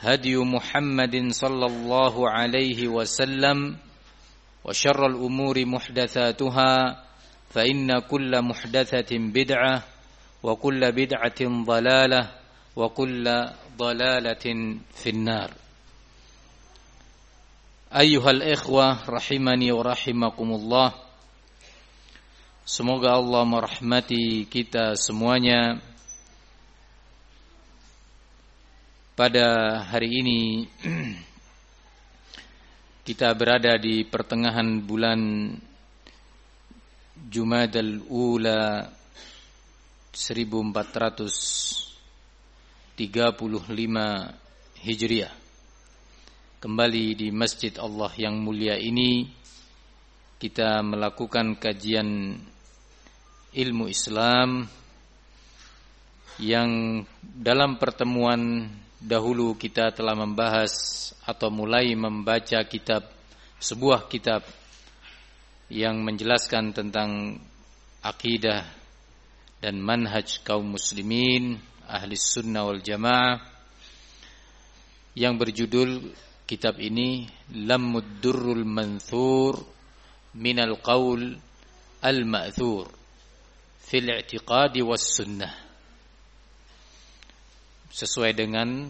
هدي محمد صلى الله عليه وسلم وشر الأمور محدثاتها فإن كل محدثة بدعة وكل بدعة ضلالة وكل ضلالة في النار. أيها الإخوة رحمني ورحمكم الله Semoga Allah merahmati kita semuanya. Pada hari ini kita berada di pertengahan bulan Jumadal Ula 1435 Hijriah. Kembali di Masjid Allah yang mulia ini kita melakukan kajian ilmu Islam yang dalam pertemuan dahulu kita telah membahas atau mulai membaca kitab sebuah kitab yang menjelaskan tentang akidah dan manhaj kaum muslimin ahli sunnah wal jamaah yang berjudul kitab ini Lammud Manthur Minal Qaul Al-Ma'thur Fil I'tiqadi Was Sunnah sesuai dengan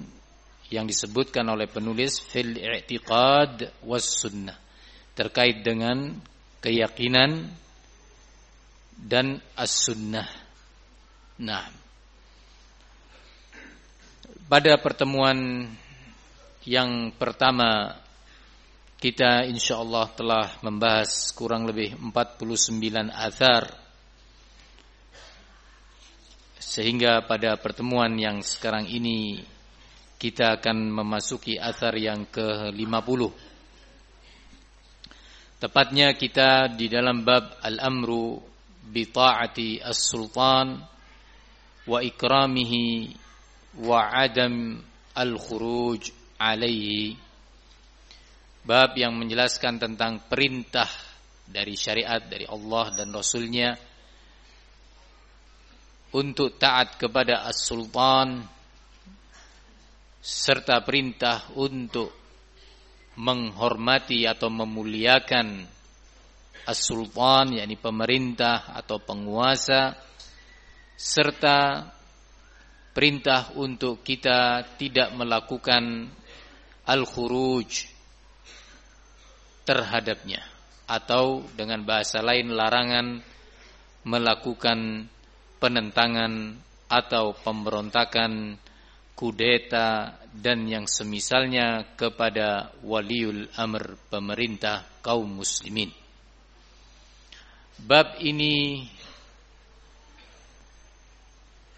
yang disebutkan oleh penulis fil i'tiqad was sunnah terkait dengan keyakinan dan as-sunnah. Nah, pada pertemuan yang pertama kita insyaallah telah membahas kurang lebih 49 azar sehingga pada pertemuan yang sekarang ini kita akan memasuki asar yang ke-50. Tepatnya kita di dalam bab al-amru bi ta'ati as-sultan wa ikramihi wa adam al-khuruj alaihi. Bab yang menjelaskan tentang perintah dari syariat dari Allah dan Rasulnya untuk taat kepada as-sultan serta perintah untuk menghormati atau memuliakan as-sultan yakni pemerintah atau penguasa serta perintah untuk kita tidak melakukan al-khuruj terhadapnya atau dengan bahasa lain larangan melakukan penentangan atau pemberontakan, kudeta dan yang semisalnya kepada waliul amr pemerintah kaum muslimin. Bab ini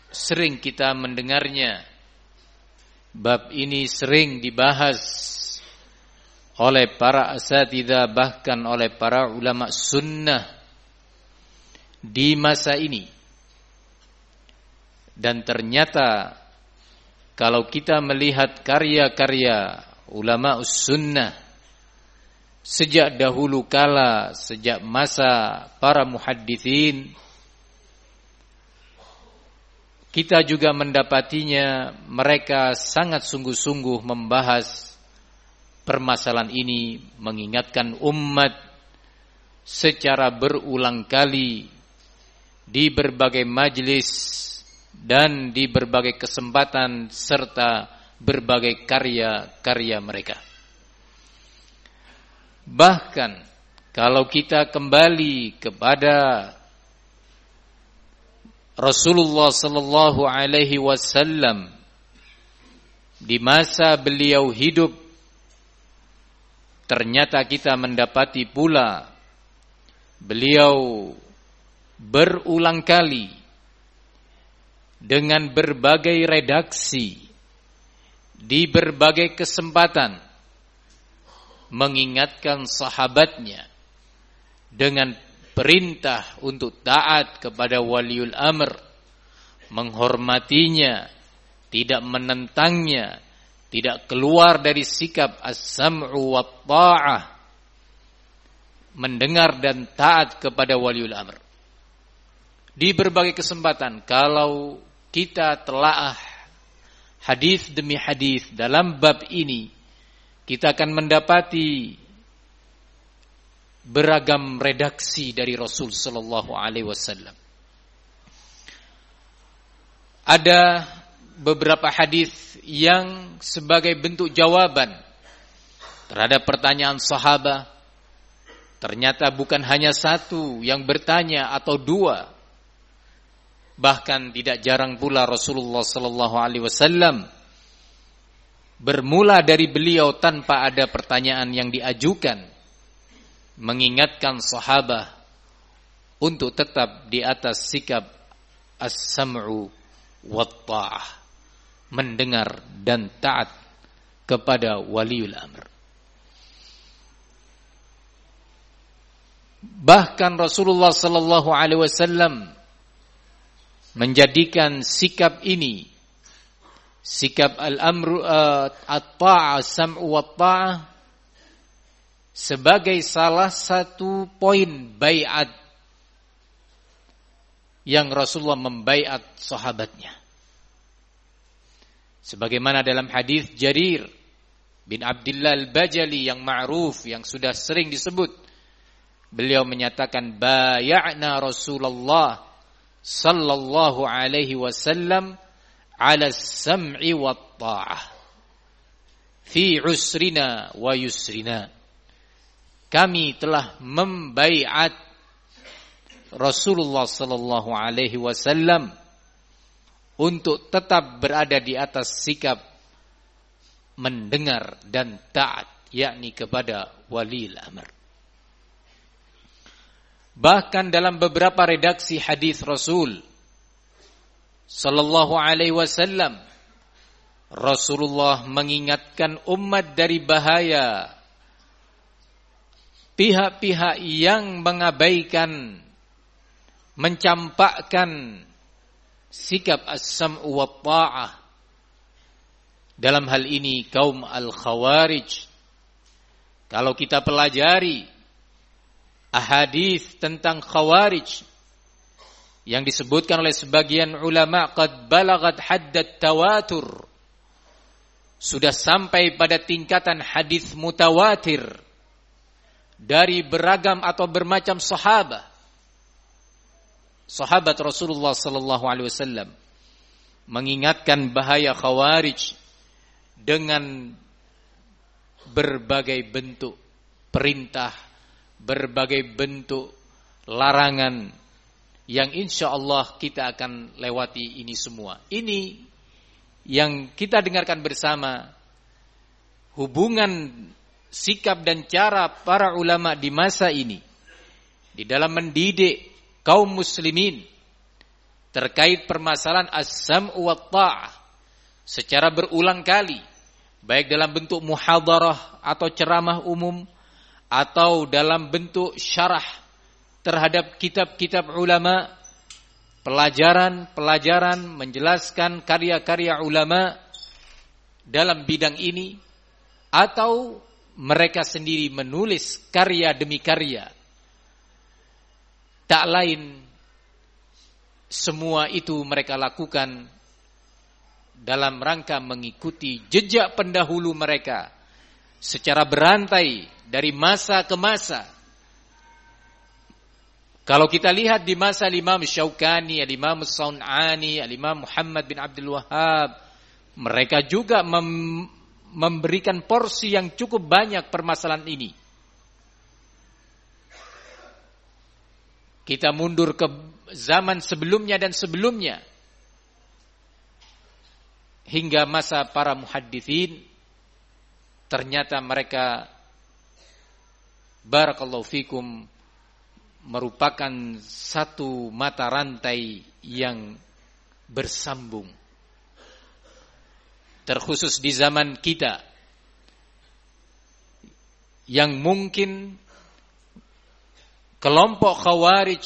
sering kita mendengarnya. Bab ini sering dibahas oleh para asatidah bahkan oleh para ulama sunnah di masa ini dan ternyata kalau kita melihat karya-karya ulama sunnah sejak dahulu kala sejak masa para muhaddithin kita juga mendapatinya mereka sangat sungguh-sungguh membahas permasalahan ini mengingatkan umat secara berulang kali di berbagai majlis dan di berbagai kesempatan serta berbagai karya-karya mereka. Bahkan kalau kita kembali kepada Rasulullah sallallahu alaihi wasallam di masa beliau hidup ternyata kita mendapati pula beliau berulang kali dengan berbagai redaksi di berbagai kesempatan mengingatkan sahabatnya dengan perintah untuk taat kepada waliul amr, menghormatinya, tidak menentangnya, tidak keluar dari sikap as-sam'u wa ta'ah, mendengar dan taat kepada waliul amr. Di berbagai kesempatan kalau kita telah hadis demi hadis dalam bab ini kita akan mendapati beragam redaksi dari Rasul sallallahu alaihi wasallam. Ada beberapa hadis yang sebagai bentuk jawaban terhadap pertanyaan sahabat. Ternyata bukan hanya satu yang bertanya atau dua. Bahkan tidak jarang pula Rasulullah sallallahu alaihi wasallam bermula dari beliau tanpa ada pertanyaan yang diajukan mengingatkan sahabat untuk tetap di atas sikap as-sam'u wa ta'ah mendengar dan taat kepada waliul amr. Bahkan Rasulullah sallallahu alaihi wasallam menjadikan sikap ini sikap al-amru uh, at-ta'ah sam'u wa ta'ah sebagai salah satu poin bayat yang Rasulullah membaiat sahabatnya. Sebagaimana dalam hadis Jarir bin Abdullah al-Bajali yang ma'ruf yang sudah sering disebut. Beliau menyatakan bay'na Rasulullah sallallahu alaihi wasallam ala sam'i wa ta'ah fi usrina wa yusrina kami telah membaiat Rasulullah sallallahu alaihi wasallam untuk tetap berada di atas sikap mendengar dan taat yakni kepada wali amr. Bahkan dalam beberapa redaksi hadis Rasul sallallahu alaihi wasallam Rasulullah mengingatkan umat dari bahaya pihak-pihak yang mengabaikan mencampakkan sikap as-sam'u wa ta'ah. Dalam hal ini kaum al-khawarij. Kalau kita pelajari ahadis tentang khawarij yang disebutkan oleh sebagian ulama qad balagat haddat tawatur sudah sampai pada tingkatan hadis mutawatir dari beragam atau bermacam sahabat. Sahabat Rasulullah sallallahu alaihi wasallam mengingatkan bahaya khawarij dengan berbagai bentuk perintah, berbagai bentuk larangan yang insya Allah kita akan lewati ini semua. Ini yang kita dengarkan bersama hubungan sikap dan cara para ulama di masa ini di dalam mendidik kaum muslimin terkait permasalahan as-sam'u wa ta'ah secara berulang kali baik dalam bentuk muhadarah atau ceramah umum atau dalam bentuk syarah terhadap kitab-kitab ulama pelajaran-pelajaran menjelaskan karya-karya ulama dalam bidang ini atau mereka sendiri menulis karya demi karya. Tak lain semua itu mereka lakukan dalam rangka mengikuti jejak pendahulu mereka secara berantai dari masa ke masa. Kalau kita lihat di masa Imam Syaukani, Imam Saunani, Imam Muhammad bin Abdul Wahab, mereka juga mem memberikan porsi yang cukup banyak permasalahan ini. Kita mundur ke zaman sebelumnya dan sebelumnya hingga masa para muhaddithin ternyata mereka barakallahu fikum merupakan satu mata rantai yang bersambung. Terkhusus di zaman kita yang mungkin kelompok khawarij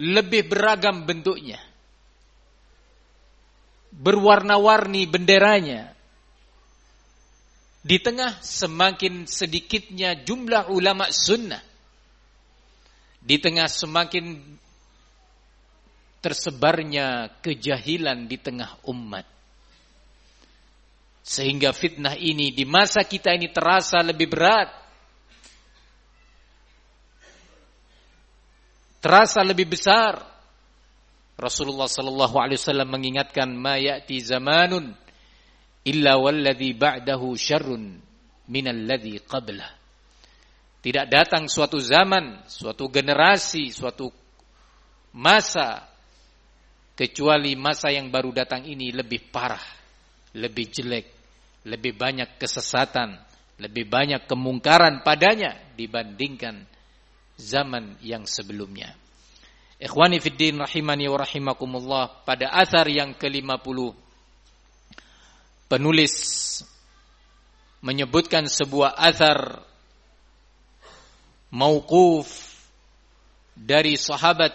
lebih beragam bentuknya berwarna-warni benderanya di tengah semakin sedikitnya jumlah ulama sunnah. Di tengah semakin tersebarnya kejahilan di tengah umat. Sehingga fitnah ini di masa kita ini terasa lebih berat. Terasa lebih besar. Rasulullah sallallahu alaihi wasallam mengingatkan ma ya'ti zamanun illa walladhi ba'dahu syarrun minalladhi qablah. Tidak datang suatu zaman, suatu generasi, suatu masa kecuali masa yang baru datang ini lebih parah, lebih jelek, lebih banyak kesesatan, lebih banyak kemungkaran padanya dibandingkan zaman yang sebelumnya. Ikhwani fiddin rahimani wa rahimakumullah pada asar yang ke-50 penulis menyebutkan sebuah athar mauquf dari sahabat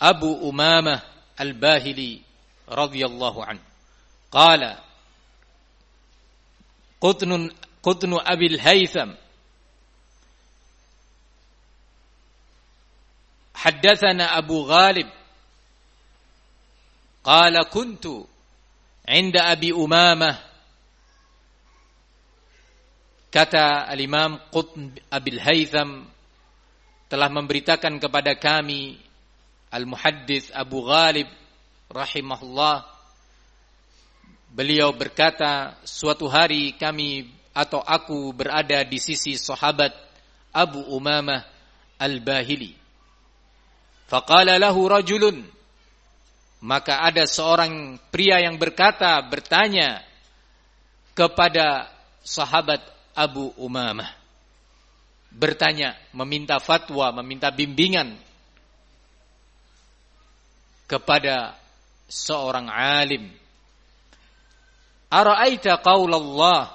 Abu Umamah Al-Bahili radhiyallahu anhu. Qala Qutnun Qutnu Abil Haytham حدثنا أبو غالب قال كنت 'inda Abi Umamah. Kata al-Imam Qutb Abil Haytham telah memberitakan kepada kami al-Muhaddis Abu Ghalib rahimahullah beliau berkata suatu hari kami atau aku berada di sisi sahabat Abu Umamah Al-Bahili. Faqala lahu rajulun maka ada seorang pria yang berkata, bertanya kepada sahabat Abu Umamah. Bertanya, meminta fatwa, meminta bimbingan kepada seorang alim. Ara'aita qawlallah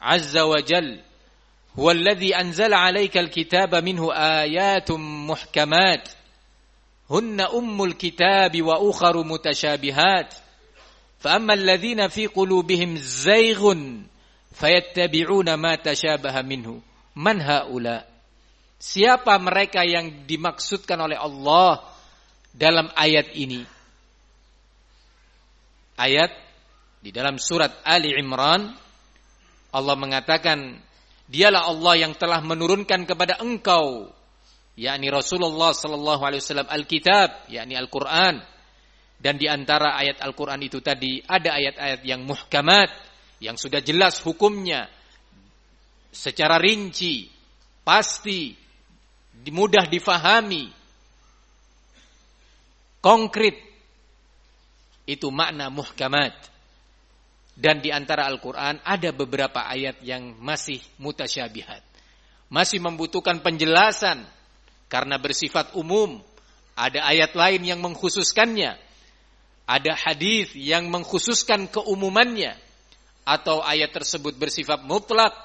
azza wa jal huwa alladhi anzala alayka alkitaba minhu ayatum muhkamat hunna ummul kitab wa ukharu mutasyabihat fa amma alladhina fi qulubihim zayghun fayattabi'una ma tashabaha minhu. Man haula? Siapa mereka yang dimaksudkan oleh Allah dalam ayat ini? Ayat di dalam surat Ali Imran Allah mengatakan dialah Allah yang telah menurunkan kepada engkau yakni Rasulullah sallallahu alaihi wasallam Alkitab, yakni Al-Qur'an. Dan di antara ayat Al-Qur'an itu tadi ada ayat-ayat yang muhkamat yang sudah jelas hukumnya secara rinci, pasti, mudah difahami, konkret. Itu makna muhkamat. Dan di antara Al-Quran ada beberapa ayat yang masih mutasyabihat. Masih membutuhkan penjelasan karena bersifat umum. Ada ayat lain yang mengkhususkannya. Ada hadis yang mengkhususkan keumumannya. Atau ayat tersebut bersifat mutlak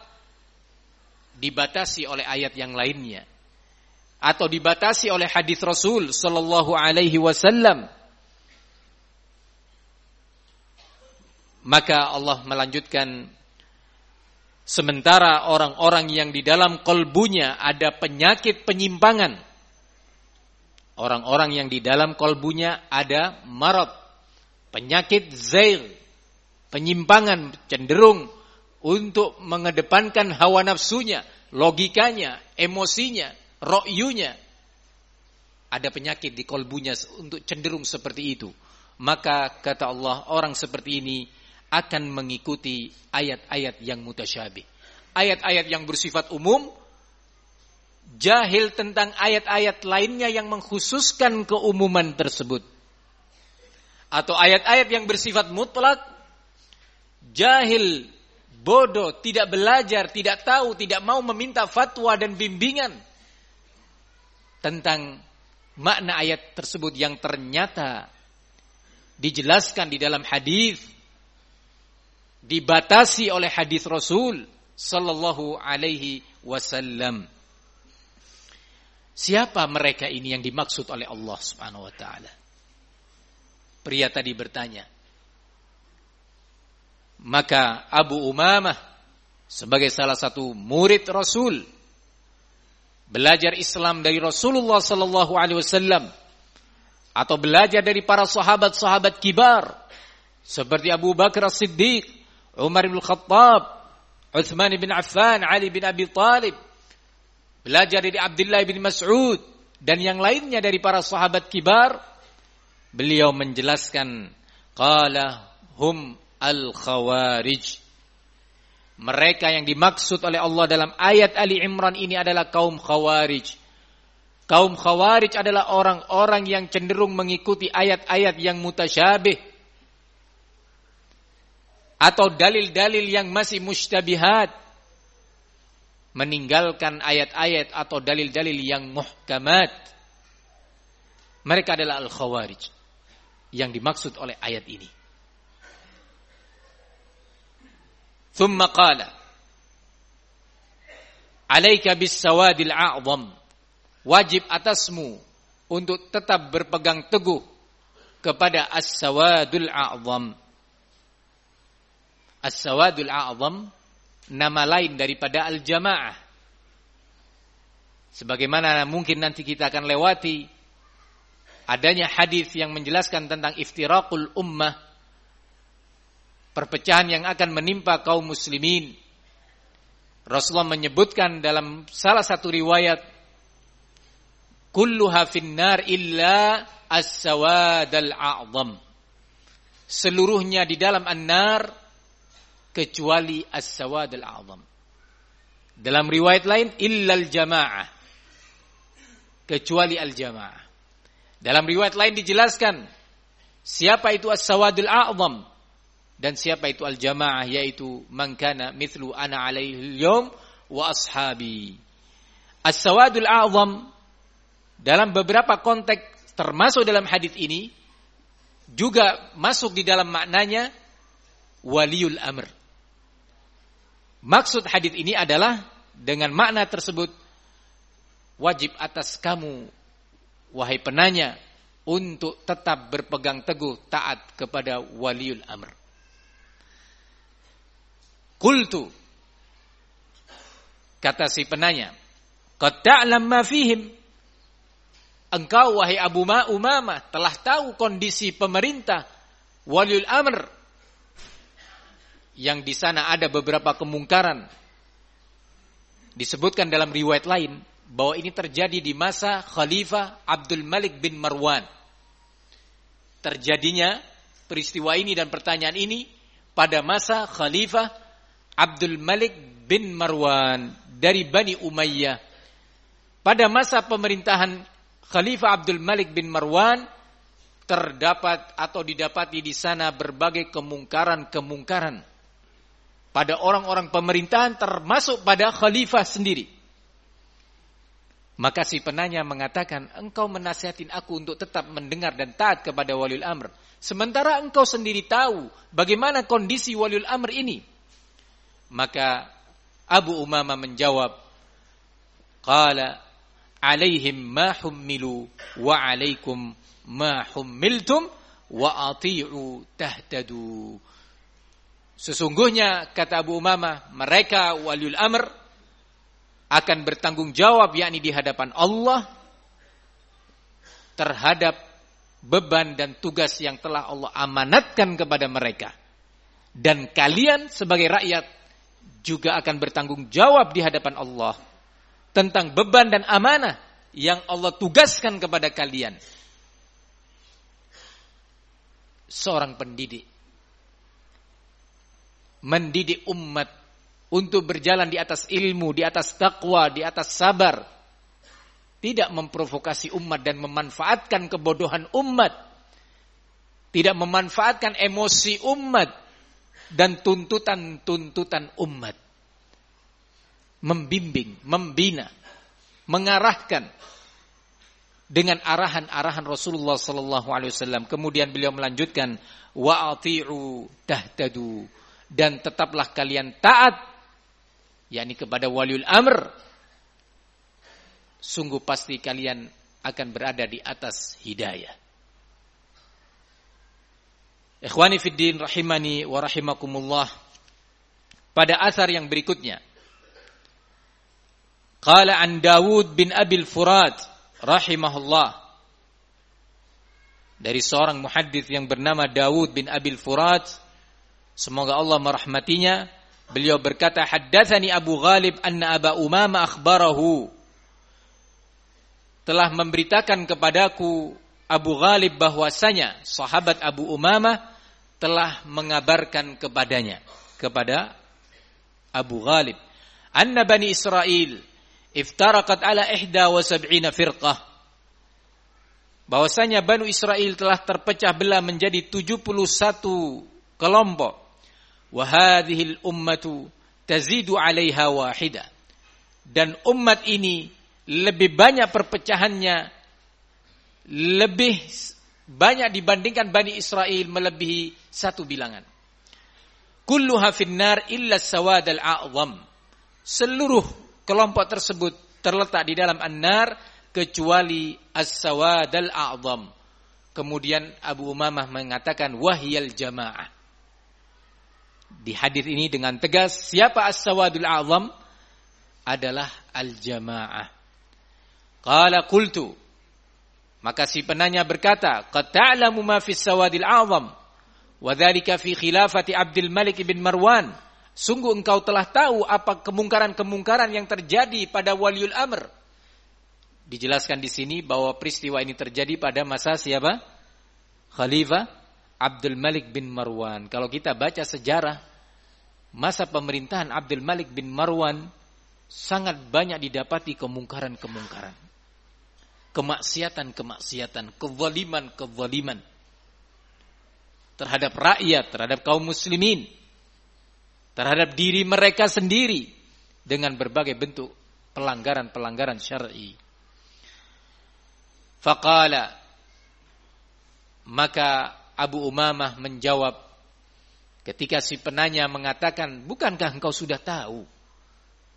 dibatasi oleh ayat yang lainnya. Atau dibatasi oleh hadis Rasul sallallahu alaihi wasallam. Maka Allah melanjutkan sementara orang-orang yang di dalam kolbunya ada penyakit penyimpangan. Orang-orang yang di dalam kolbunya ada marot, penyakit zair, penyimpangan cenderung untuk mengedepankan hawa nafsunya, logikanya, emosinya, ro'yunya. Ada penyakit di kolbunya untuk cenderung seperti itu. Maka kata Allah, orang seperti ini akan mengikuti ayat-ayat yang mutasyabih. Ayat-ayat yang bersifat umum, jahil tentang ayat-ayat lainnya yang mengkhususkan keumuman tersebut. Atau ayat-ayat yang bersifat mutlak, jahil, bodoh, tidak belajar, tidak tahu, tidak mau meminta fatwa dan bimbingan tentang makna ayat tersebut yang ternyata dijelaskan di dalam hadis dibatasi oleh hadis Rasul sallallahu alaihi wasallam. Siapa mereka ini yang dimaksud oleh Allah Subhanahu wa taala? Pria tadi bertanya. Maka Abu Umamah sebagai salah satu murid Rasul belajar Islam dari Rasulullah sallallahu alaihi wasallam atau belajar dari para sahabat-sahabat kibar seperti Abu Bakar As-Siddiq Umar bin Khattab, Uthman bin Affan, Ali bin Abi Talib. Belajar dari Abdullah bin Mas'ud dan yang lainnya dari para sahabat kibar. Beliau menjelaskan, qala hum al-khawarij. Mereka yang dimaksud oleh Allah dalam ayat Ali Imran ini adalah kaum khawarij. Kaum khawarij adalah orang-orang yang cenderung mengikuti ayat-ayat yang mutasyabih atau dalil-dalil yang masih mustabihat meninggalkan ayat-ayat atau dalil-dalil yang muhkamat. Mereka adalah al-khawarij yang dimaksud oleh ayat ini. Thumma qala alaika bis sawadil a'zam. Wajib atasmu untuk tetap berpegang teguh kepada as-sawadul a'zam As-Sawadul A'zam nama lain daripada Al-Jamaah. Sebagaimana mungkin nanti kita akan lewati adanya hadis yang menjelaskan tentang iftiraqul ummah perpecahan yang akan menimpa kaum muslimin. Rasulullah menyebutkan dalam salah satu riwayat kulluha finnar illa as-sawadal a'zam. Seluruhnya di dalam an-nar kecuali as-sawad al-a'zam. Dalam riwayat lain illal jamaah. Kecuali al-jamaah. Dalam riwayat lain dijelaskan siapa itu as-sawadul a'zam dan siapa itu al-jamaah yaitu man kana mithlu ana alaihi al wa ashabi. As-sawadul a'zam dalam beberapa konteks termasuk dalam hadis ini juga masuk di dalam maknanya waliul amr Maksud hadis ini adalah dengan makna tersebut wajib atas kamu wahai penanya untuk tetap berpegang teguh taat kepada waliul amr. Kultu kata si penanya, "Qad ma fihim." Engkau wahai Abu Ma Umamah telah tahu kondisi pemerintah waliul amr yang di sana ada beberapa kemungkaran. Disebutkan dalam riwayat lain bahwa ini terjadi di masa Khalifah Abdul Malik bin Marwan. Terjadinya peristiwa ini dan pertanyaan ini pada masa Khalifah Abdul Malik bin Marwan dari Bani Umayyah. Pada masa pemerintahan Khalifah Abdul Malik bin Marwan terdapat atau didapati di sana berbagai kemungkaran-kemungkaran pada orang-orang pemerintahan termasuk pada khalifah sendiri. Maka si penanya mengatakan, engkau menasihatin aku untuk tetap mendengar dan taat kepada waliul amr. Sementara engkau sendiri tahu bagaimana kondisi waliul amr ini. Maka Abu Umama menjawab, Qala alaihim ma hummilu wa alaikum ma hummiltum wa ati'u tahtadu. Sesungguhnya kata Abu Umamah, mereka waliul amr akan bertanggung jawab yakni di hadapan Allah terhadap beban dan tugas yang telah Allah amanatkan kepada mereka. Dan kalian sebagai rakyat juga akan bertanggung jawab di hadapan Allah tentang beban dan amanah yang Allah tugaskan kepada kalian. Seorang pendidik mendidik umat untuk berjalan di atas ilmu, di atas takwa, di atas sabar. Tidak memprovokasi umat dan memanfaatkan kebodohan umat. Tidak memanfaatkan emosi umat dan tuntutan-tuntutan umat. Membimbing, membina, mengarahkan dengan arahan-arahan Rasulullah sallallahu alaihi wasallam. Kemudian beliau melanjutkan wa ati'u tahtadu dan tetaplah kalian taat yakni kepada waliul amr. Sungguh pasti kalian akan berada di atas hidayah. Ikhwani fiddin rahimani wa rahimakumullah. Pada asar yang berikutnya Qala an Dawud bin Abil Furat rahimahullah. Dari seorang muhaddits yang bernama Dawud bin Abil Furat Semoga Allah merahmatinya. Beliau berkata, Haddathani Abu Ghalib anna Aba Umama akhbarahu. Telah memberitakan kepadaku Abu Ghalib bahwasanya sahabat Abu Umama telah mengabarkan kepadanya. Kepada Abu Ghalib. Anna Bani Israel iftarakat ala ihda wa sab'ina firqah. Bahwasanya Bani Israel telah terpecah belah menjadi 71 kelompok. Wahadihil ummatu tazidu alaiha wahida. Dan umat ini lebih banyak perpecahannya, lebih banyak dibandingkan Bani Israel melebihi satu bilangan. Kulluha finnar illa sawad al-a'zam. Seluruh kelompok tersebut terletak di dalam an-nar kecuali as-sawad al-a'zam. Kemudian Abu Umamah mengatakan wahyal jamaah. Di hadis ini dengan tegas siapa as-sawadul azam adalah al-jamaah. Qala qultu maka si penanya berkata, "Qad ta'lamu ma fi sawadil azam wa dzalika fi khilafati Abdul Malik bin Marwan." Sungguh engkau telah tahu apa kemungkaran-kemungkaran yang terjadi pada waliul amr. Dijelaskan di sini bahwa peristiwa ini terjadi pada masa siapa? Khalifah Abdul Malik bin Marwan. Kalau kita baca sejarah masa pemerintahan Abdul Malik bin Marwan sangat banyak didapati kemungkaran-kemungkaran. Kemaksiatan-kemaksiatan, kezaliman-kezaliman terhadap rakyat, terhadap kaum muslimin, terhadap diri mereka sendiri dengan berbagai bentuk pelanggaran-pelanggaran syar'i. Faqala maka Abu Umamah menjawab Ketika si penanya mengatakan, bukankah engkau sudah tahu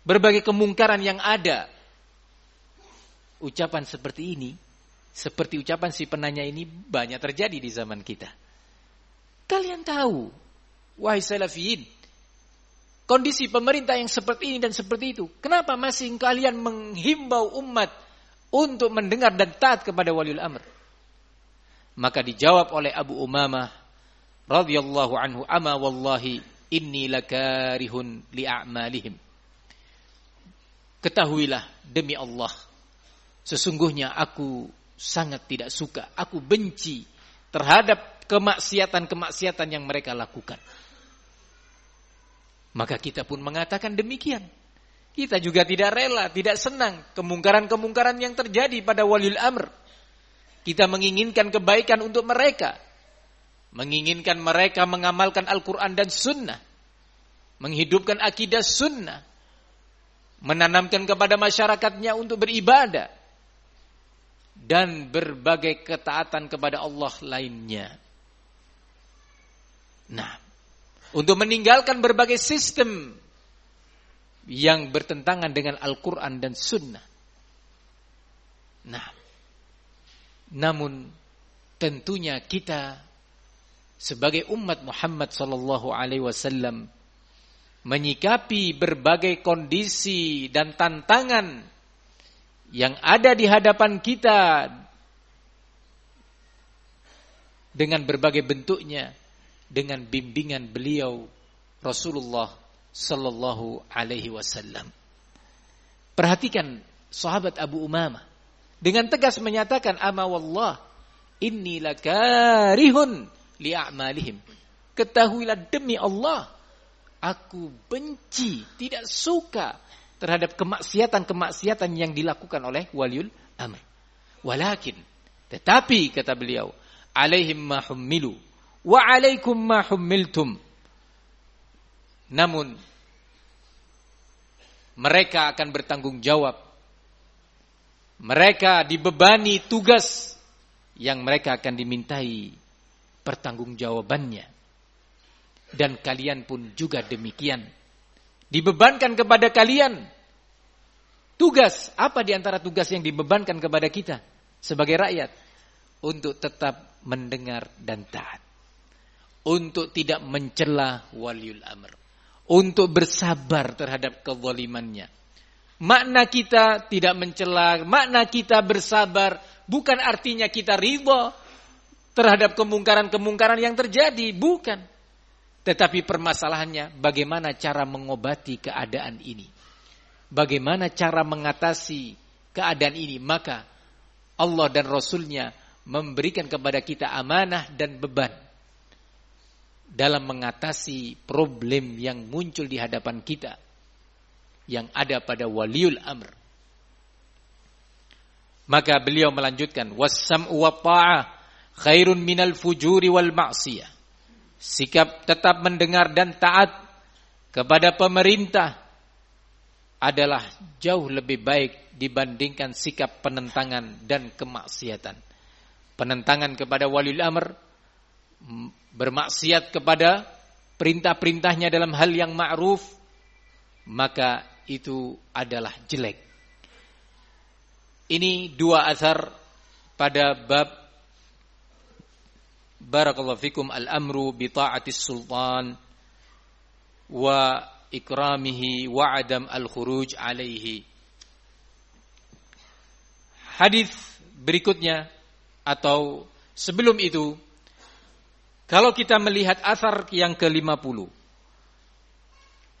berbagai kemungkaran yang ada? Ucapan seperti ini, seperti ucapan si penanya ini banyak terjadi di zaman kita. Kalian tahu, wahai salafiyin, kondisi pemerintah yang seperti ini dan seperti itu. Kenapa masih kalian menghimbau umat untuk mendengar dan taat kepada waliul amr? Maka dijawab oleh Abu Umamah radhiyallahu anhu ama wallahi inni lakarihun li'amalihim ketahuilah demi Allah sesungguhnya aku sangat tidak suka aku benci terhadap kemaksiatan-kemaksiatan yang mereka lakukan. Maka kita pun mengatakan demikian. Kita juga tidak rela, tidak senang kemungkaran-kemungkaran yang terjadi pada walil amr. Kita menginginkan kebaikan untuk mereka menginginkan mereka mengamalkan Al-Quran dan Sunnah, menghidupkan akidah Sunnah, menanamkan kepada masyarakatnya untuk beribadah, dan berbagai ketaatan kepada Allah lainnya. Nah, untuk meninggalkan berbagai sistem yang bertentangan dengan Al-Quran dan Sunnah. Nah, namun tentunya kita sebagai umat Muhammad sallallahu alaihi wasallam menyikapi berbagai kondisi dan tantangan yang ada di hadapan kita dengan berbagai bentuknya dengan bimbingan beliau Rasulullah sallallahu alaihi wasallam. Perhatikan sahabat Abu Umamah dengan tegas menyatakan ama wallah inni lakarihun li'amalihim. Ketahuilah demi Allah aku benci, tidak suka terhadap kemaksiatan-kemaksiatan yang dilakukan oleh waliul amr. Walakin tetapi kata beliau alaihim ma hummilu wa alaikum ma hummiltum. Namun mereka akan bertanggung jawab. Mereka dibebani tugas yang mereka akan dimintai pertanggungjawabannya. Dan kalian pun juga demikian. Dibebankan kepada kalian tugas. Apa di antara tugas yang dibebankan kepada kita sebagai rakyat? Untuk tetap mendengar dan taat. Untuk tidak mencela waliul amr untuk bersabar terhadap kezalimannya. Makna kita tidak mencela, makna kita bersabar bukan artinya kita ridho terhadap kemungkaran-kemungkaran yang terjadi, bukan. Tetapi permasalahannya bagaimana cara mengobati keadaan ini. Bagaimana cara mengatasi keadaan ini. Maka Allah dan Rasulnya memberikan kepada kita amanah dan beban dalam mengatasi problem yang muncul di hadapan kita yang ada pada waliul amr. Maka beliau melanjutkan wasam wa ta'ah khairun minal fujuri wal ma'siyah. Sikap tetap mendengar dan taat kepada pemerintah adalah jauh lebih baik dibandingkan sikap penentangan dan kemaksiatan. Penentangan kepada waliul amr bermaksiat kepada perintah-perintahnya dalam hal yang ma'ruf, maka itu adalah jelek. Ini dua asar pada bab Barakallahu fikum al-amru bi ta'atis sultan wa ikramihi wa adam al-khuruj alaihi. Hadis berikutnya atau sebelum itu kalau kita melihat asar yang ke-50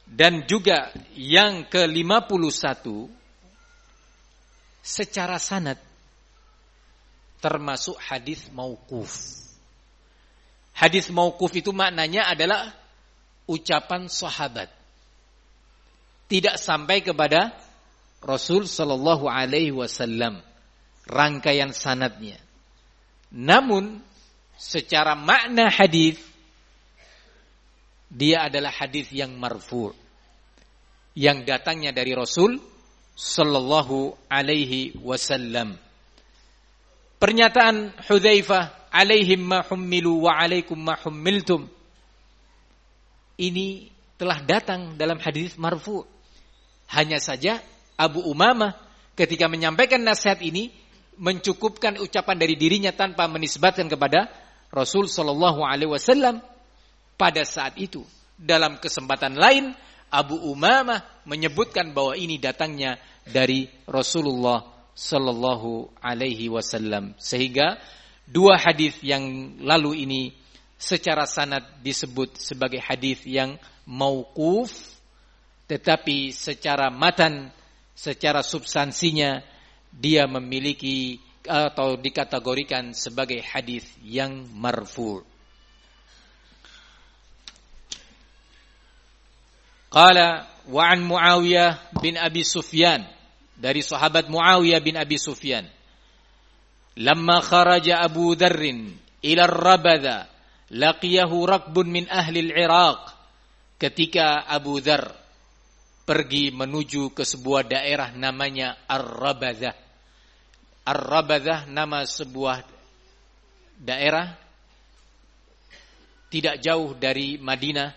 dan juga yang ke-51 secara sanad termasuk hadis mauquf. Hadis mauquf itu maknanya adalah ucapan sahabat. Tidak sampai kepada Rasul sallallahu alaihi wasallam rangkaian sanadnya. Namun secara makna hadis dia adalah hadis yang marfu yang datangnya dari Rasul sallallahu alaihi wasallam. Pernyataan Hudzaifah alaihim ma hummilu wa alaikum ma hummiltum ini telah datang dalam hadis marfu. Hanya saja Abu Umamah ketika menyampaikan nasihat ini mencukupkan ucapan dari dirinya tanpa menisbatkan kepada Rasul Shallallahu Alaihi Wasallam pada saat itu. Dalam kesempatan lain, Abu Umamah menyebutkan bahwa ini datangnya dari Rasulullah Shallallahu Alaihi Wasallam. Sehingga dua hadis yang lalu ini secara sanad disebut sebagai hadis yang mauquf, tetapi secara matan, secara substansinya dia memiliki atau dikategorikan sebagai hadis yang marfu. Qala wa an Muawiyah bin Abi Sufyan dari sahabat Muawiyah bin Abi Sufyan. Lamma kharaja Abu Dharr ila Rabada laqiyahu rakbun min ahli al-Iraq. Ketika Abu Dhar pergi menuju ke sebuah daerah namanya Ar-Rabadah Ar-Rabadah nama sebuah daerah tidak jauh dari Madinah.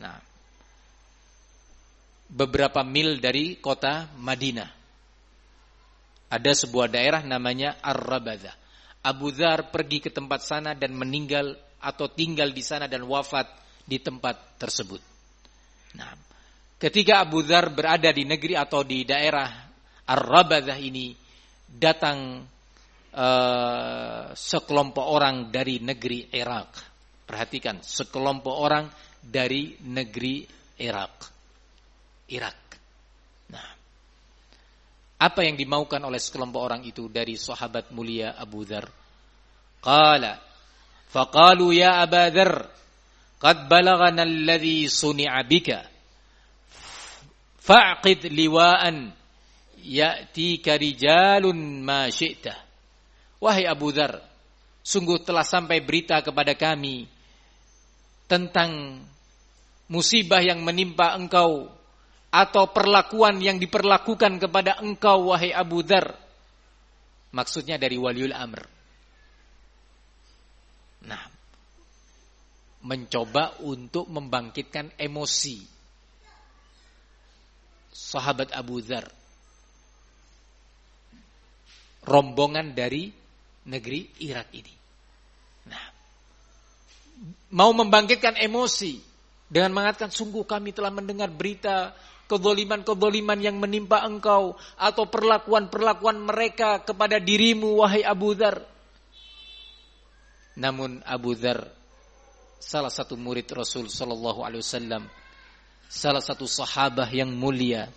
Nah, beberapa mil dari kota Madinah. Ada sebuah daerah namanya Ar-Rabadah. Abu Dhar pergi ke tempat sana dan meninggal atau tinggal di sana dan wafat di tempat tersebut. Nah, ketika Abu Dhar berada di negeri atau di daerah Ar-Rabadah ini datang uh, sekelompok orang dari negeri Irak. Perhatikan, sekelompok orang dari negeri Irak. Irak. Nah, apa yang dimaukan oleh sekelompok orang itu dari sahabat mulia Abu Dhar? Qala, faqalu ya Abu Dhar, qad balagana alladhi suni'a bika. Fa'qid liwa'an ya'tika rijalun ma syi'tah. Wahai Abu Dhar, sungguh telah sampai berita kepada kami tentang musibah yang menimpa engkau atau perlakuan yang diperlakukan kepada engkau wahai Abu Dhar. Maksudnya dari waliul amr. Nah, mencoba untuk membangkitkan emosi sahabat Abu Dhar. Rombongan dari negeri Irak ini. Nah, mau membangkitkan emosi dengan mengatakan sungguh kami telah mendengar berita kedoliman-kedoliman yang menimpa engkau atau perlakuan-perlakuan mereka kepada dirimu wahai Abu Dhar. Namun Abu Dhar salah satu murid Rasul sallallahu alaihi wasallam salah satu sahabah yang mulia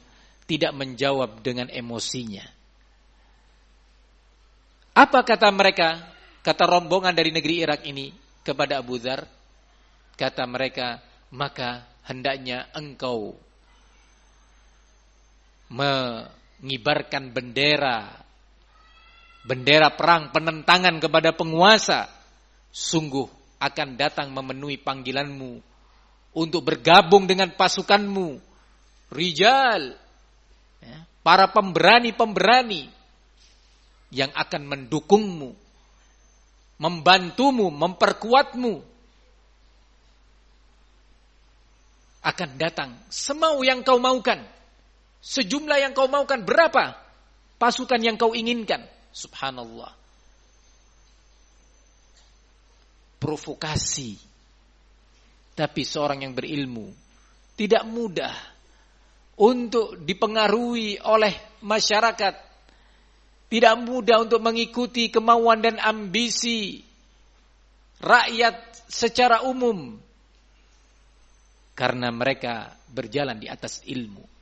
tidak menjawab dengan emosinya. Apa kata mereka? Kata rombongan dari negeri Irak ini kepada Abu Dhar. Kata mereka, maka hendaknya engkau mengibarkan bendera bendera perang penentangan kepada penguasa sungguh akan datang memenuhi panggilanmu untuk bergabung dengan pasukanmu rijal ya, para pemberani-pemberani yang akan mendukungmu membantumu memperkuatmu akan datang semau yang kau maukan. Sejumlah yang kau maukan berapa? Pasukan yang kau inginkan. Subhanallah. Provokasi. Tapi seorang yang berilmu tidak mudah untuk dipengaruhi oleh masyarakat. Tidak mudah untuk mengikuti kemauan dan ambisi rakyat secara umum karena mereka berjalan di atas ilmu.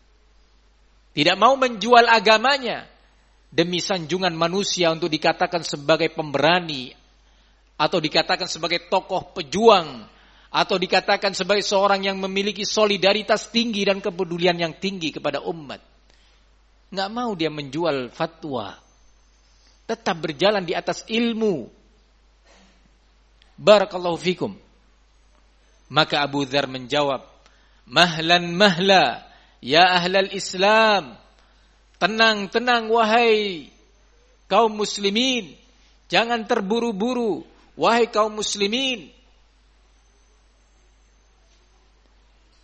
Tidak mau menjual agamanya demi sanjungan manusia untuk dikatakan sebagai pemberani atau dikatakan sebagai tokoh pejuang atau dikatakan sebagai seorang yang memiliki solidaritas tinggi dan kepedulian yang tinggi kepada umat. Nggak mau dia menjual fatwa. Tetap berjalan di atas ilmu. Barakallahu fikum. Maka Abu Dhar menjawab, Mahlan mahla, ya ahlal Islam. Tenang, tenang wahai kaum muslimin. Jangan terburu-buru, wahai kaum muslimin.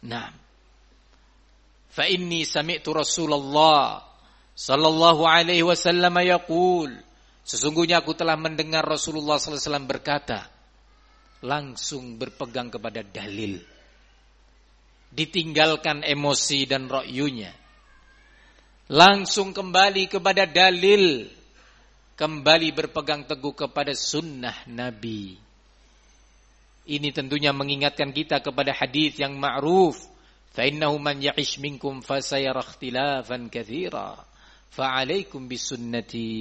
Nah, fa inni sami'tu Rasulullah sallallahu alaihi wasallam yaqul Sesungguhnya aku telah mendengar Rasulullah sallallahu alaihi wasallam berkata, langsung berpegang kepada dalil Ditinggalkan emosi dan ro'yunya. Langsung kembali kepada dalil. Kembali berpegang teguh kepada sunnah Nabi. Ini tentunya mengingatkan kita kepada hadis yang ma'ruf. فَإِنَّهُ مَنْ يَعِشْ مِنْكُمْ فَسَيَرَ اخْتِلَافًا كَثِيرًا فَعَلَيْكُمْ بِسُنَّتِي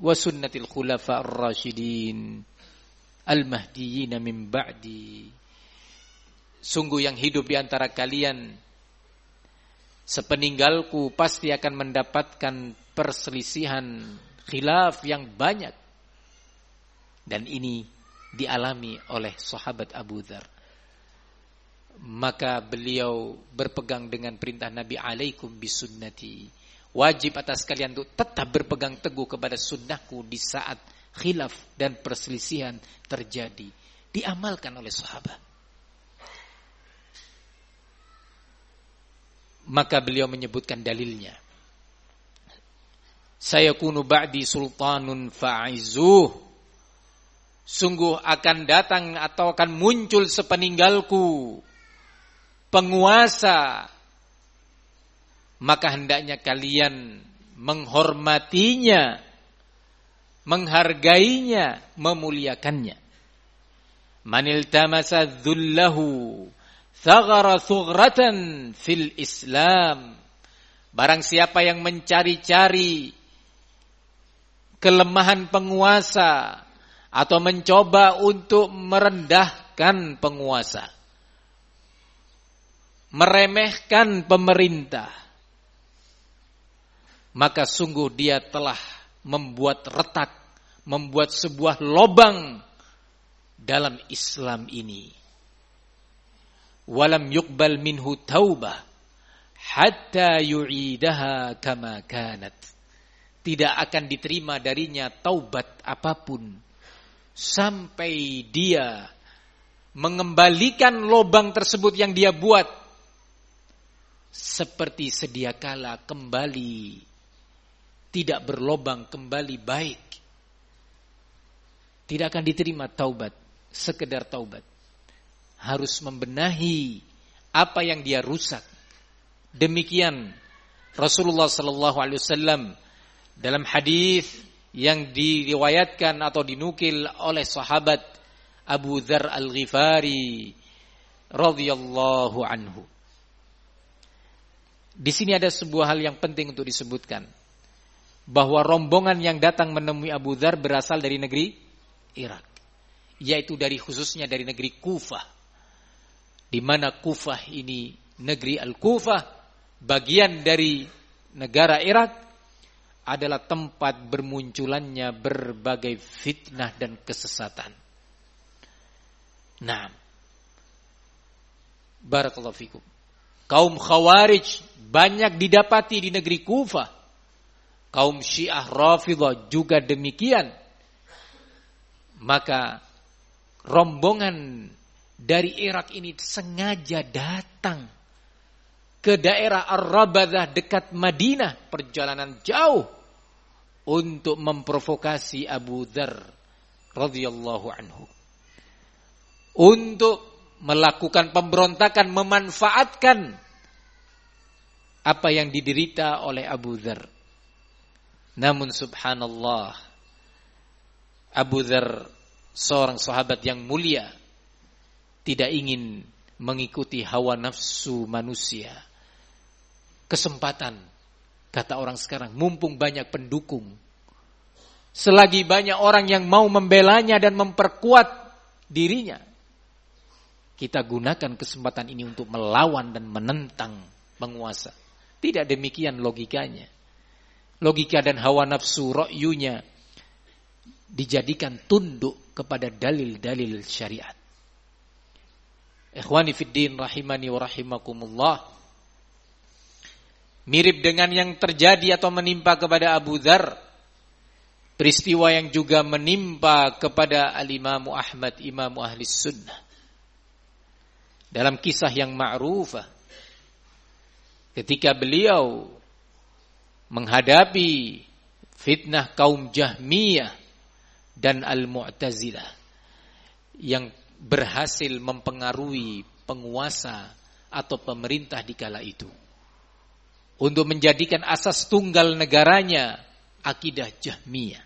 وَسُنَّةِ الْخُلَفَاءِ الرَّاشِدِينَ al-mahdiyina min ba'di. Sungguh yang hidup di antara kalian sepeninggalku pasti akan mendapatkan perselisihan khilaf yang banyak. Dan ini dialami oleh sahabat Abu Dhar. Maka beliau berpegang dengan perintah Nabi alaikum bisunnati. Wajib atas kalian untuk tetap berpegang teguh kepada sunnahku di saat khilaf dan perselisihan terjadi diamalkan oleh sahabat. Maka beliau menyebutkan dalilnya. Saya kunu ba'di sultanun fa'izuh. sungguh akan datang atau akan muncul sepeninggalku penguasa maka hendaknya kalian menghormatinya menghargainya memuliakannya manil tamasa dhullahu thagara thughratan fil islam barang siapa yang mencari-cari kelemahan penguasa atau mencoba untuk merendahkan penguasa, meremehkan pemerintah, maka sungguh dia telah membuat retak, membuat sebuah lobang dalam Islam ini. Walam yukbal minhu taubah hatta yu'idaha kama kanat. Tidak akan diterima darinya taubat apa pun sampai dia mengembalikan lobang tersebut yang dia buat seperti sedia kala kembali tidak berlobang kembali baik tidak akan diterima taubat sekedar taubat harus membenahi apa yang dia rusak demikian Rasulullah sallallahu alaihi wasallam dalam hadis yang diriwayatkan atau dinukil oleh sahabat Abu Dzar Al-Ghifari radhiyallahu anhu. Di sini ada sebuah hal yang penting untuk disebutkan bahwa rombongan yang datang menemui Abu Dzar berasal dari negeri Irak, yaitu dari khususnya dari negeri Kufah. Di mana Kufah ini negeri Al-Kufah, bagian dari negara Irak adalah tempat bermunculannya berbagai fitnah dan kesesatan. Nah, barakallahu fikum. Kaum Khawarij banyak didapati di negeri Kufah. Kaum Syiah Rafidhah juga demikian. Maka rombongan dari Irak ini sengaja datang ke daerah Ar-Rabadah dekat Madinah, perjalanan jauh untuk memprovokasi Abu Dhar radhiyallahu anhu. Untuk melakukan pemberontakan, memanfaatkan apa yang diderita oleh Abu Dhar. Namun subhanallah, Abu Dhar seorang sahabat yang mulia tidak ingin mengikuti hawa nafsu manusia kesempatan. Kata orang sekarang, mumpung banyak pendukung. Selagi banyak orang yang mau membelanya dan memperkuat dirinya. Kita gunakan kesempatan ini untuk melawan dan menentang penguasa. Tidak demikian logikanya. Logika dan hawa nafsu ro'yunya dijadikan tunduk kepada dalil-dalil syariat. Ikhwani fiddin rahimani wa rahimakumullah. Mirip dengan yang terjadi atau menimpa kepada Abu Dhar. Peristiwa yang juga menimpa kepada Al-Imamu Ahmad, Imamu Ahli Sunnah. Dalam kisah yang ma'rufah. Ketika beliau menghadapi fitnah kaum Jahmiyah dan Al-Mu'tazilah. Yang berhasil mempengaruhi penguasa atau pemerintah di kala itu untuk menjadikan asas tunggal negaranya akidah Jahmiyah.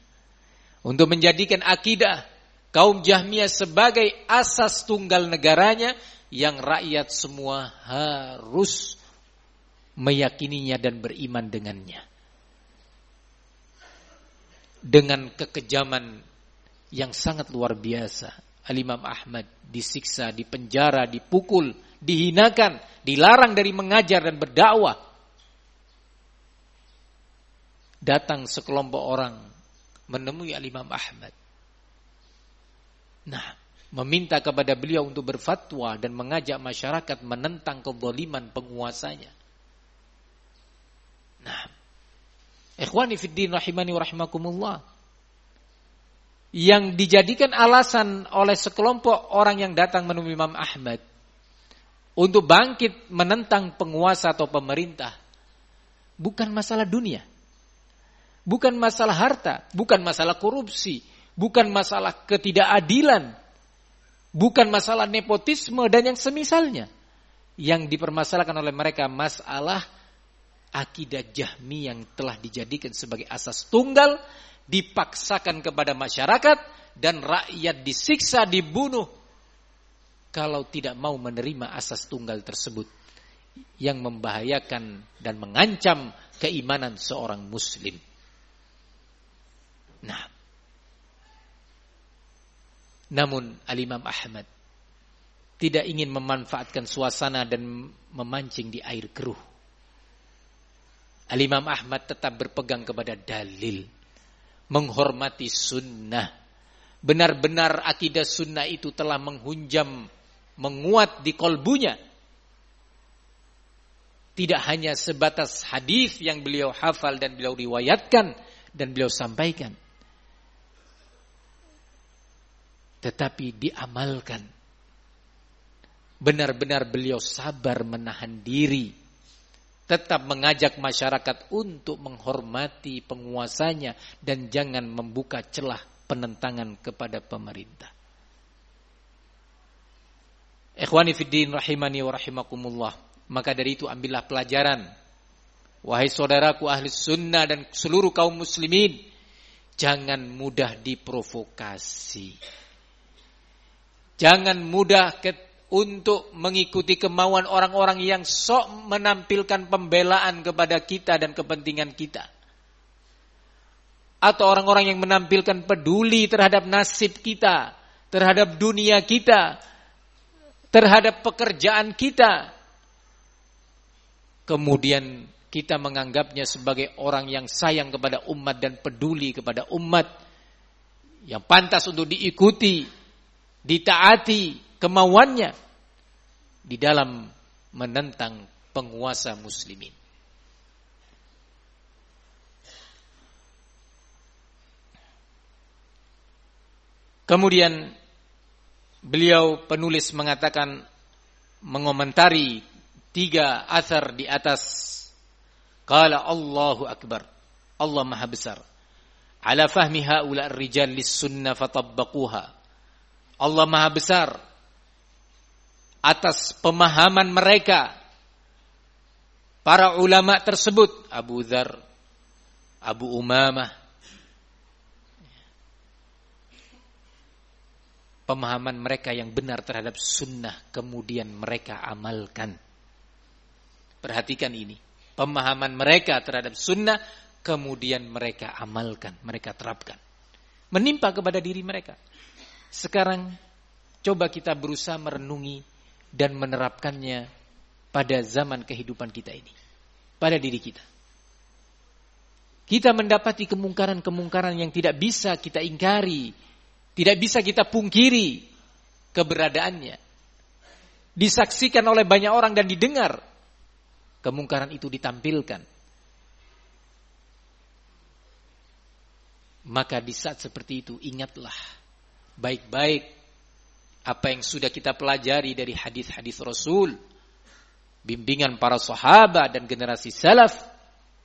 Untuk menjadikan akidah kaum Jahmiyah sebagai asas tunggal negaranya yang rakyat semua harus meyakininya dan beriman dengannya. Dengan kekejaman yang sangat luar biasa. Al-Imam Ahmad disiksa, dipenjara, dipukul, dihinakan, dilarang dari mengajar dan berdakwah datang sekelompok orang menemui Al-Imam Ahmad. Nah, meminta kepada beliau untuk berfatwa dan mengajak masyarakat menentang kezaliman penguasanya. Nah, ikhwani fiddin rahimani wa rahimakumullah. Yang dijadikan alasan oleh sekelompok orang yang datang menemui Imam Ahmad untuk bangkit menentang penguasa atau pemerintah bukan masalah dunia Bukan masalah harta, bukan masalah korupsi, bukan masalah ketidakadilan, bukan masalah nepotisme dan yang semisalnya. Yang dipermasalahkan oleh mereka masalah akidah Jahmi yang telah dijadikan sebagai asas tunggal, dipaksakan kepada masyarakat dan rakyat disiksa, dibunuh kalau tidak mau menerima asas tunggal tersebut yang membahayakan dan mengancam keimanan seorang muslim. Nah, namun Al-Imam Ahmad tidak ingin memanfaatkan suasana dan memancing di air keruh. Al-Imam Ahmad tetap berpegang kepada dalil. Menghormati sunnah. Benar-benar akidah sunnah itu telah menghunjam, menguat di kolbunya. Tidak hanya sebatas hadis yang beliau hafal dan beliau riwayatkan dan beliau sampaikan tetapi diamalkan. Benar-benar beliau sabar menahan diri, tetap mengajak masyarakat untuk menghormati penguasanya dan jangan membuka celah penentangan kepada pemerintah. Ikhwani fiddin rahimani wa rahimakumullah. Maka dari itu ambillah pelajaran. Wahai saudaraku ahli sunnah dan seluruh kaum muslimin. Jangan mudah diprovokasi. Jangan mudah ke, untuk mengikuti kemauan orang-orang yang sok menampilkan pembelaan kepada kita dan kepentingan kita. Atau orang-orang yang menampilkan peduli terhadap nasib kita, terhadap dunia kita, terhadap pekerjaan kita. Kemudian kita menganggapnya sebagai orang yang sayang kepada umat dan peduli kepada umat yang pantas untuk diikuti ditaati kemauannya di dalam menentang penguasa muslimin. Kemudian beliau penulis mengatakan mengomentari tiga asar di atas Qala Allahu Akbar. Allah Maha Besar. Ala fahmi haula ar-rijal lis-sunnah fatabbaquha. Allah Maha Besar atas pemahaman mereka. Para ulama tersebut Abu Dhar, Abu Umamah. Pemahaman mereka yang benar terhadap sunnah kemudian mereka amalkan. Perhatikan ini. Pemahaman mereka terhadap sunnah kemudian mereka amalkan mereka terapkan. Menimpa kepada diri mereka. Sekarang coba kita berusaha merenungi dan menerapkannya pada zaman kehidupan kita ini. Pada diri kita. Kita mendapati kemungkaran-kemungkaran yang tidak bisa kita ingkari. Tidak bisa kita pungkiri keberadaannya. Disaksikan oleh banyak orang dan didengar. Kemungkaran itu ditampilkan. Maka di saat seperti itu ingatlah baik-baik apa yang sudah kita pelajari dari hadis-hadis Rasul, bimbingan para sahabat dan generasi salaf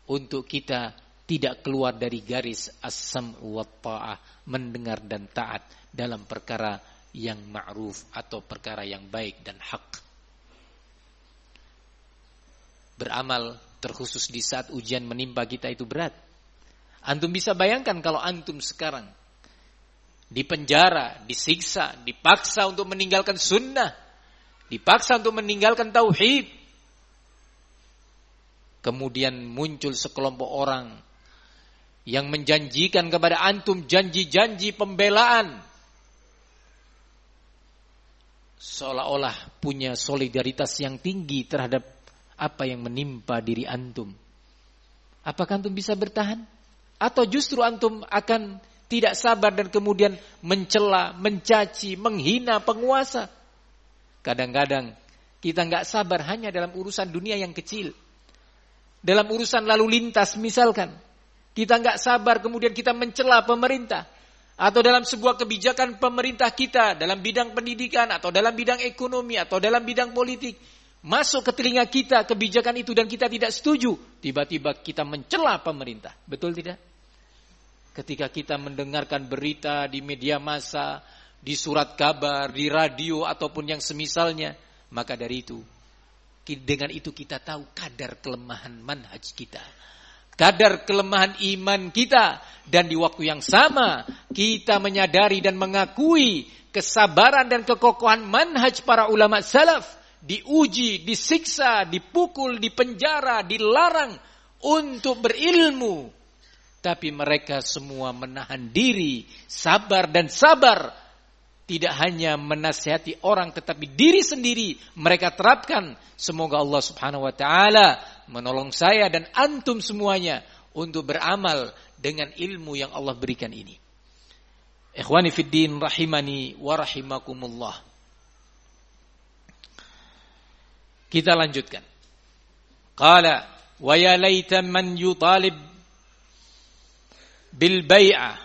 untuk kita tidak keluar dari garis asam wa ta'ah, mendengar dan taat dalam perkara yang ma'ruf atau perkara yang baik dan hak. Beramal terkhusus di saat ujian menimpa kita itu berat. Antum bisa bayangkan kalau antum sekarang dipenjara, disiksa, dipaksa untuk meninggalkan sunnah, dipaksa untuk meninggalkan tauhid. Kemudian muncul sekelompok orang yang menjanjikan kepada antum janji-janji pembelaan. Seolah-olah punya solidaritas yang tinggi terhadap apa yang menimpa diri antum. Apakah antum bisa bertahan? Atau justru antum akan tidak sabar dan kemudian mencela, mencaci, menghina penguasa. Kadang-kadang kita nggak sabar hanya dalam urusan dunia yang kecil. Dalam urusan lalu lintas misalkan. Kita nggak sabar kemudian kita mencela pemerintah. Atau dalam sebuah kebijakan pemerintah kita dalam bidang pendidikan atau dalam bidang ekonomi atau dalam bidang politik. Masuk ke telinga kita kebijakan itu dan kita tidak setuju. Tiba-tiba kita mencela pemerintah. Betul tidak? Ketika kita mendengarkan berita di media massa, di surat kabar, di radio ataupun yang semisalnya, maka dari itu dengan itu kita tahu kadar kelemahan manhaj kita. Kadar kelemahan iman kita. Dan di waktu yang sama kita menyadari dan mengakui kesabaran dan kekokohan manhaj para ulama salaf. Diuji, disiksa, dipukul, dipenjara, dilarang untuk berilmu. Tapi mereka semua menahan diri, sabar dan sabar tidak hanya menasihati orang tetapi diri sendiri mereka terapkan. Semoga Allah Subhanahu wa taala menolong saya dan antum semuanya untuk beramal dengan ilmu yang Allah berikan ini. Ikhwani fid din rahimani wa rahimakumullah. Kita lanjutkan. Qala wa ya laita man yutalib bil bai'ah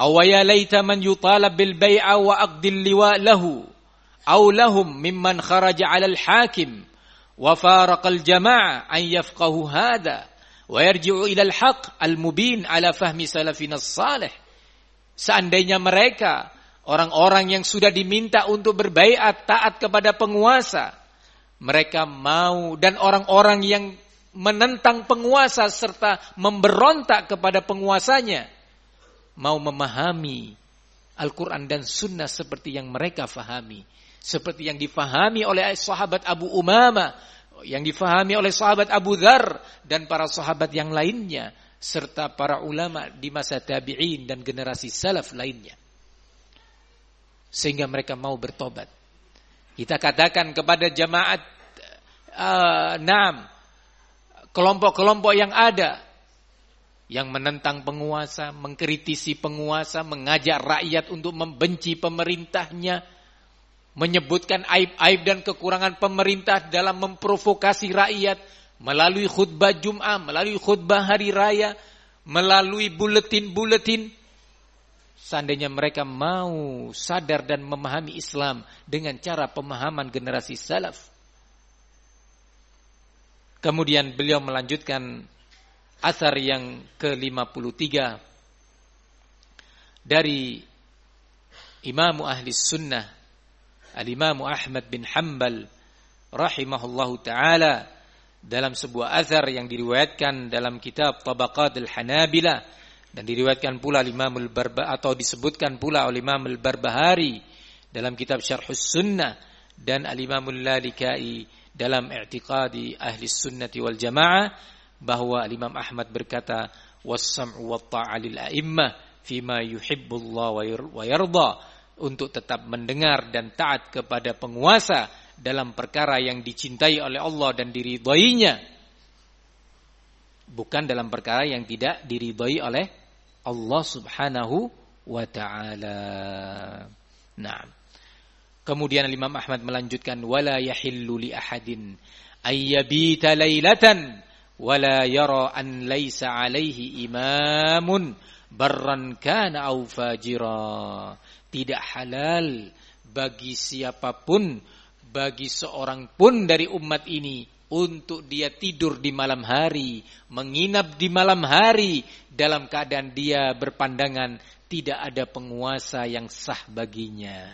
aw ya laita man yutalab bil bai'ah wa aqdil liwa lahu aw lahum mimman kharaja 'ala al hakim wa faraq al jama'a an yafqahu hadha wa yarji'u ila al haqq al mubin ala fahmi salafina as salih. Seandainya mereka orang-orang yang sudah diminta untuk berbaiat taat kepada penguasa mereka mau dan orang-orang yang menentang penguasa serta memberontak kepada penguasanya mau memahami Al-Quran dan Sunnah seperti yang mereka fahami. Seperti yang difahami oleh sahabat Abu Umama, yang difahami oleh sahabat Abu Dhar, dan para sahabat yang lainnya, serta para ulama di masa tabi'in dan generasi salaf lainnya. Sehingga mereka mau bertobat. Kita katakan kepada jamaat, uh, enam, kelompok-kelompok yang ada, yang menentang penguasa, mengkritisi penguasa, mengajak rakyat untuk membenci pemerintahnya, menyebutkan aib-aib dan kekurangan pemerintah dalam memprovokasi rakyat melalui khutbah Jum'ah, melalui khutbah hari raya, melalui buletin-buletin. Seandainya mereka mau sadar dan memahami Islam dengan cara pemahaman generasi salaf. Kemudian beliau melanjutkan asar yang ke-53. Dari Imam Ahli Sunnah Al-Imam Ahmad bin Hanbal rahimahullahu taala dalam sebuah azhar yang diriwayatkan dalam kitab Tabaqat Al-Hanabila dan diriwayatkan pula Imam Al-Barba atau disebutkan pula oleh Imam Al-Barbahari dalam kitab Syarhus Sunnah dan Al-Imam Al-Lalikai dalam I'tiqadi Ahli Sunnati wal Jamaah bahwa Imam Ahmad berkata was-sam'u wa ta'alil a'immah fima yuhibbullah wa yarda untuk tetap mendengar dan taat kepada penguasa dalam perkara yang dicintai oleh Allah dan diridhoinya bukan dalam perkara yang tidak diridhoi oleh Allah Subhanahu wa taala. Nah. Kemudian Imam Ahmad melanjutkan wala yahillu li ahadin ayyabita lailatan wala yara an laisa alaihi imamun barran kana au fajira. Tidak halal bagi siapa pun bagi seorang pun dari umat ini untuk dia tidur di malam hari menginap di malam hari dalam keadaan dia berpandangan tidak ada penguasa yang sah baginya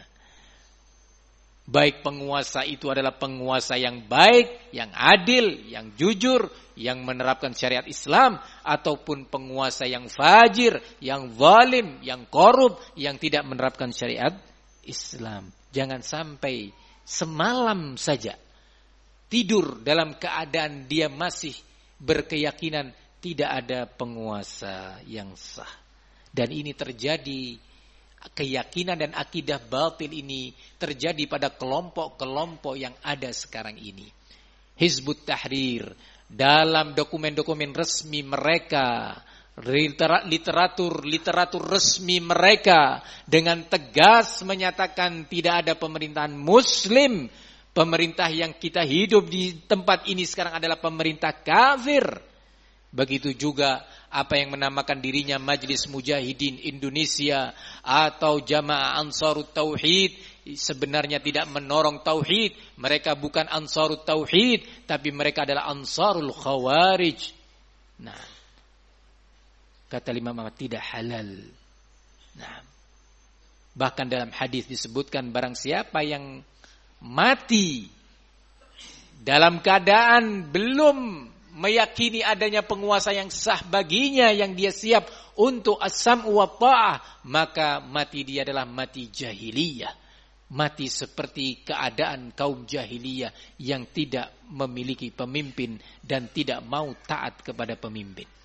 baik penguasa itu adalah penguasa yang baik, yang adil, yang jujur, yang menerapkan syariat Islam ataupun penguasa yang fajir, yang zalim, yang korup, yang tidak menerapkan syariat Islam. Jangan sampai semalam saja tidur dalam keadaan dia masih berkeyakinan tidak ada penguasa yang sah. Dan ini terjadi keyakinan dan akidah batil ini terjadi pada kelompok-kelompok yang ada sekarang ini. Hizbut Tahrir dalam dokumen-dokumen resmi mereka, literatur-literatur resmi mereka dengan tegas menyatakan tidak ada pemerintahan muslim. Pemerintah yang kita hidup di tempat ini sekarang adalah pemerintah kafir. Begitu juga apa yang menamakan dirinya Majlis Mujahidin Indonesia atau Jamaah Ansarut Tauhid sebenarnya tidak menorong tauhid, mereka bukan Ansarut Tauhid, tapi mereka adalah Ansarul Khawarij. Nah, Kata Imam Ahmad tidak halal. Nah, bahkan dalam hadis disebutkan barang siapa yang mati dalam keadaan belum meyakini adanya penguasa yang sah baginya yang dia siap untuk asam wa ta'ah maka mati dia adalah mati jahiliyah. Mati seperti keadaan kaum jahiliyah yang tidak memiliki pemimpin dan tidak mau taat kepada pemimpin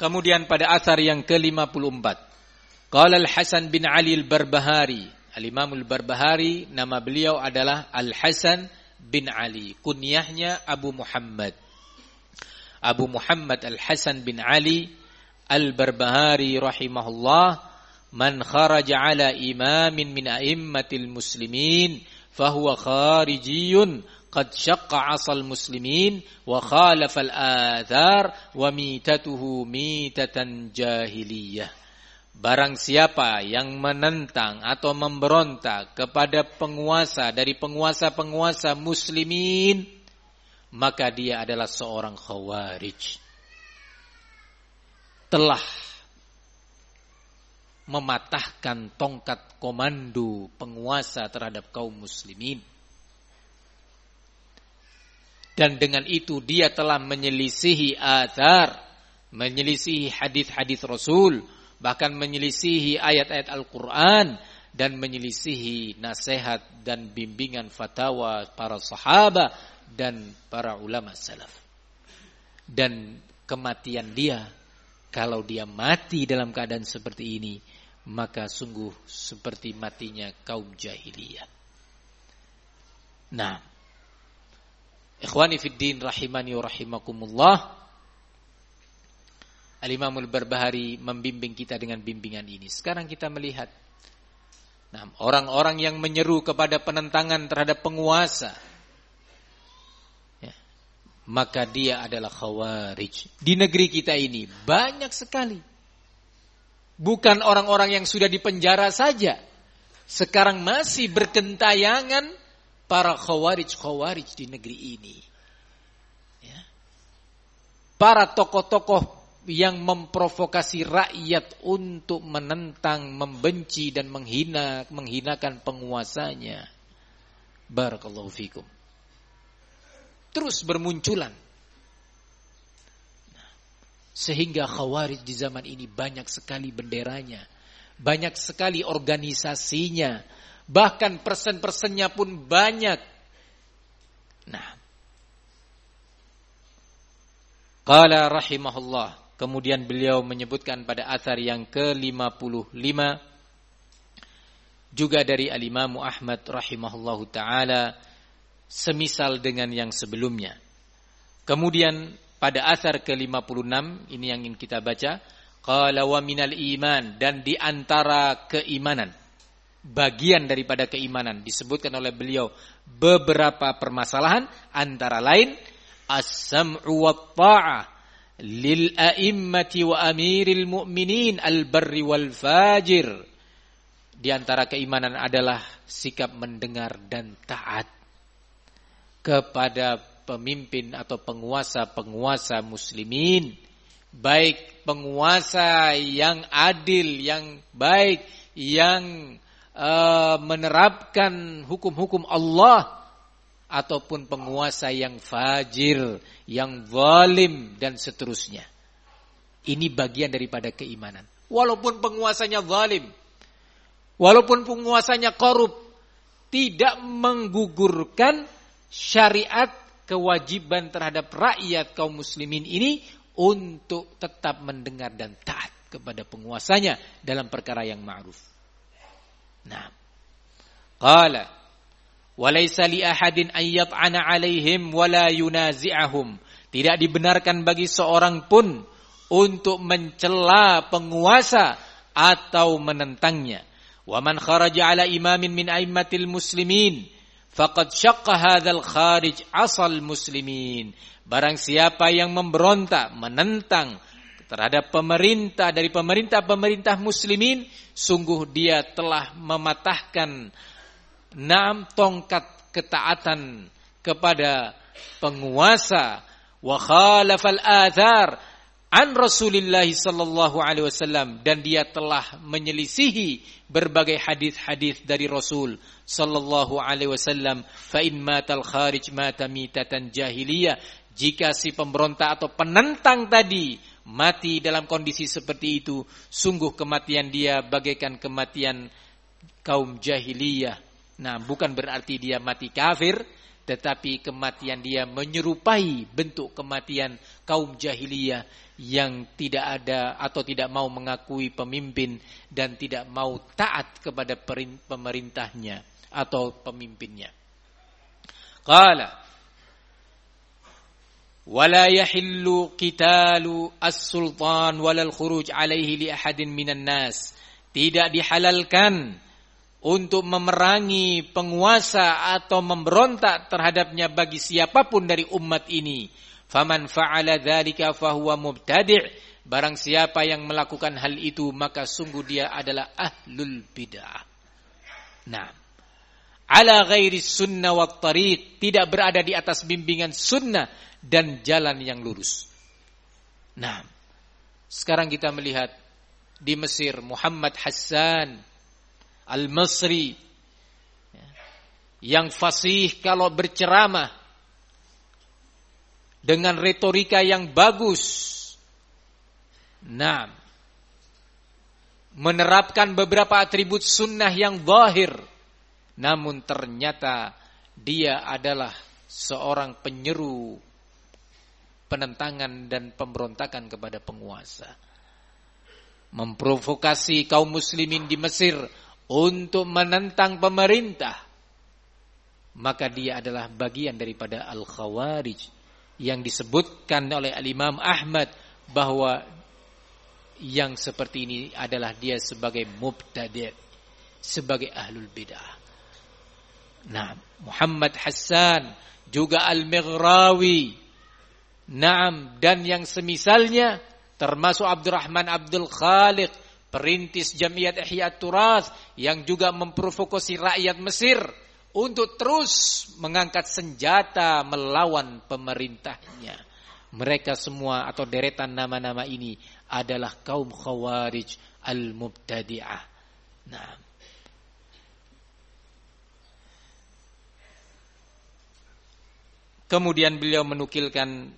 Kemudian pada asar yang ke-54. Qala Al-Hasan bin Ali Al-Barbahari. Al-Imam Al-Barbahari nama beliau adalah Al-Hasan bin Ali. Kunyahnya Abu Muhammad. Abu Muhammad Al-Hasan bin Ali Al-Barbahari rahimahullah man kharaja ala imamin min a'immatil muslimin fahuwa kharijiyun asal muslimin wa khalafa al-athar wa mitatuhu mitatan jahiliyah. Barang siapa yang menentang atau memberontak kepada penguasa dari penguasa-penguasa muslimin, maka dia adalah seorang khawarij. Telah mematahkan tongkat komando penguasa terhadap kaum muslimin dan dengan itu dia telah menyelisihi athar, menyelisihi hadis-hadis Rasul, bahkan menyelisihi ayat-ayat Al-Qur'an dan menyelisihi nasihat dan bimbingan fatwa para sahabat dan para ulama salaf. Dan kematian dia kalau dia mati dalam keadaan seperti ini maka sungguh seperti matinya kaum jahiliyah. Nah, Ikhwani fiddin rahimani wa rahimakumullah. Al-Imamul Barbahari membimbing kita dengan bimbingan ini. Sekarang kita melihat nah, orang-orang yang menyeru kepada penentangan terhadap penguasa. Ya, maka dia adalah khawarij. Di negeri kita ini banyak sekali. Bukan orang-orang yang sudah dipenjara saja. Sekarang masih berkentayangan para khawarij-khawarij di negeri ini. Ya. Para tokoh-tokoh yang memprovokasi rakyat untuk menentang, membenci dan menghina, menghinakan penguasanya. Barakallahu fikum. Terus bermunculan. Sehingga khawarij di zaman ini banyak sekali benderanya. Banyak sekali organisasinya Bahkan persen-persennya pun banyak. Nah. Qala rahimahullah. Kemudian beliau menyebutkan pada athar yang ke-55 juga dari al-Imam Ahmad rahimahullahu taala semisal dengan yang sebelumnya. Kemudian pada athar ke-56 ini yang ingin kita baca, qala wa minal iman dan di antara keimanan bagian daripada keimanan. Disebutkan oleh beliau beberapa permasalahan antara lain as-sam'u wa ta'ah lil a'immati wa amiril mu'minin al-barri wal fajir di antara keimanan adalah sikap mendengar dan taat kepada pemimpin atau penguasa-penguasa muslimin. Baik penguasa yang adil yang baik yang uh, menerapkan hukum-hukum Allah ataupun penguasa yang fajir, yang zalim dan seterusnya. Ini bagian daripada keimanan. Walaupun penguasanya zalim, walaupun penguasanya korup, tidak menggugurkan syariat kewajiban terhadap rakyat kaum muslimin ini untuk tetap mendengar dan taat kepada penguasanya dalam perkara yang ma'ruf. Nah. Qala walaysa li ahadin an yat'ana 'alaihim wala yunazi'ahum. Tidak dibenarkan bagi seorang pun untuk mencela penguasa atau menentangnya. Wa man kharaja 'ala imamin min aimmatil muslimin faqad syaqqa hadzal kharij asal muslimin. Barang siapa yang memberontak, menentang terhadap pemerintah dari pemerintah-pemerintah muslimin sungguh dia telah mematahkan enam tongkat ketaatan kepada penguasa. Wa khalafal athar an Rasulillah sallallahu alaihi wasallam. Dan dia telah menyelisihi berbagai hadis-hadis dari Rasul sallallahu alaihi wasallam. Fa in matal kharij mata mitatan jahiliyah. Jika si pemberontak atau penentang tadi mati dalam kondisi seperti itu sungguh kematian dia bagaikan kematian kaum jahiliyah nah bukan berarti dia mati kafir tetapi kematian dia menyerupai bentuk kematian kaum jahiliyah yang tidak ada atau tidak mau mengakui pemimpin dan tidak mau taat kepada pemerintahnya atau pemimpinnya. Qala yahillu qitalu as-sultan walal khuruj alaihi li ahadin minan nas. Tidak dihalalkan untuk memerangi penguasa atau memberontak terhadapnya bagi siapa pun dari umat ini. Faman fa'ala dzalika fahuwa mubtadi'. Barang siapa yang melakukan hal itu maka sungguh dia adalah ahlul bid'ah. Nah, ala ghairi sunnah wa tariq, tidak berada di atas bimbingan sunnah dan jalan yang lurus. Nah, sekarang kita melihat di Mesir Muhammad Hassan Al-Masri yang fasih kalau berceramah dengan retorika yang bagus. Nah, menerapkan beberapa atribut sunnah yang zahir. Namun ternyata dia adalah seorang penyeru penentangan dan pemberontakan kepada penguasa. Memprovokasi kaum muslimin di Mesir untuk menentang pemerintah maka dia adalah bagian daripada al-khawarij yang disebutkan oleh al-Imam Ahmad bahwa yang seperti ini adalah dia sebagai mubtadi' sebagai ahlul bidah. Nah, Muhammad Hassan juga Al-Mighrawi. Naam dan yang semisalnya termasuk Abdurrahman Abdul Khaliq perintis Jamiat Ihya Turas yang juga memprovokasi rakyat Mesir untuk terus mengangkat senjata melawan pemerintahnya. Mereka semua atau deretan nama-nama ini adalah kaum khawarij al-mubtadi'ah. Nah. Kemudian beliau menukilkan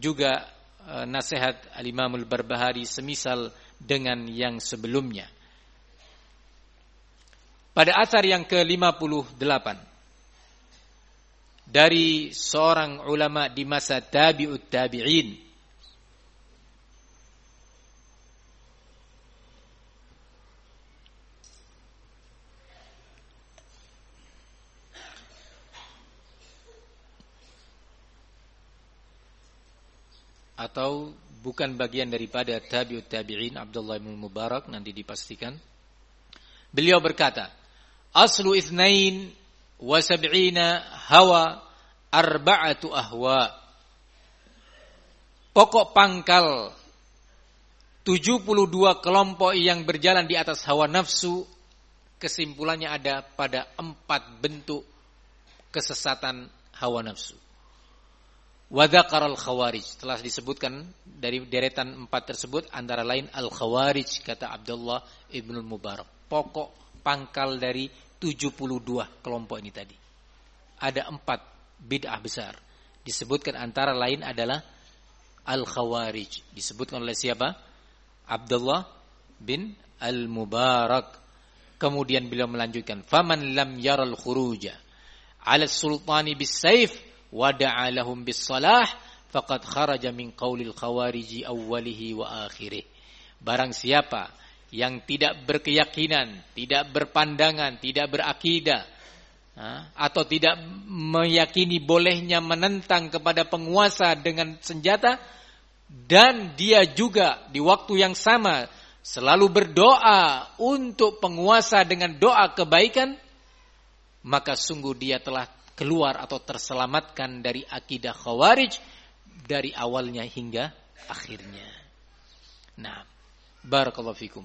juga uh, nasihat Al-Imam Al-Barbahari semisal dengan yang sebelumnya. Pada asar yang ke-58 dari seorang ulama di masa tabi'ut tabi'in atau bukan bagian daripada tabi'ut tabi'in Abdullah bin Mubarak nanti dipastikan. Beliau berkata, "Aslu itsnain wa sab'ina hawa arba'atu ahwa." Pokok pangkal 72 kelompok yang berjalan di atas hawa nafsu kesimpulannya ada pada empat bentuk kesesatan hawa nafsu. Wadakar al-khawarij telah disebutkan dari deretan empat tersebut antara lain al-khawarij kata Abdullah ibn Mubarak. Pokok pangkal dari 72 kelompok ini tadi. Ada empat bid'ah besar. Disebutkan antara lain adalah al-khawarij. Disebutkan oleh siapa? Abdullah bin al-Mubarak. Kemudian beliau melanjutkan, "Faman lam yaral khuruja 'ala sultani bis saif wada'a lahum faqad kharaja min qaulil khawariji awwalihi wa akhirih. Barang siapa yang tidak berkeyakinan, tidak berpandangan, tidak berakidah atau tidak meyakini bolehnya menentang kepada penguasa dengan senjata dan dia juga di waktu yang sama selalu berdoa untuk penguasa dengan doa kebaikan maka sungguh dia telah keluar atau terselamatkan dari akidah khawarij dari awalnya hingga akhirnya. Nah, barakallahu fikum.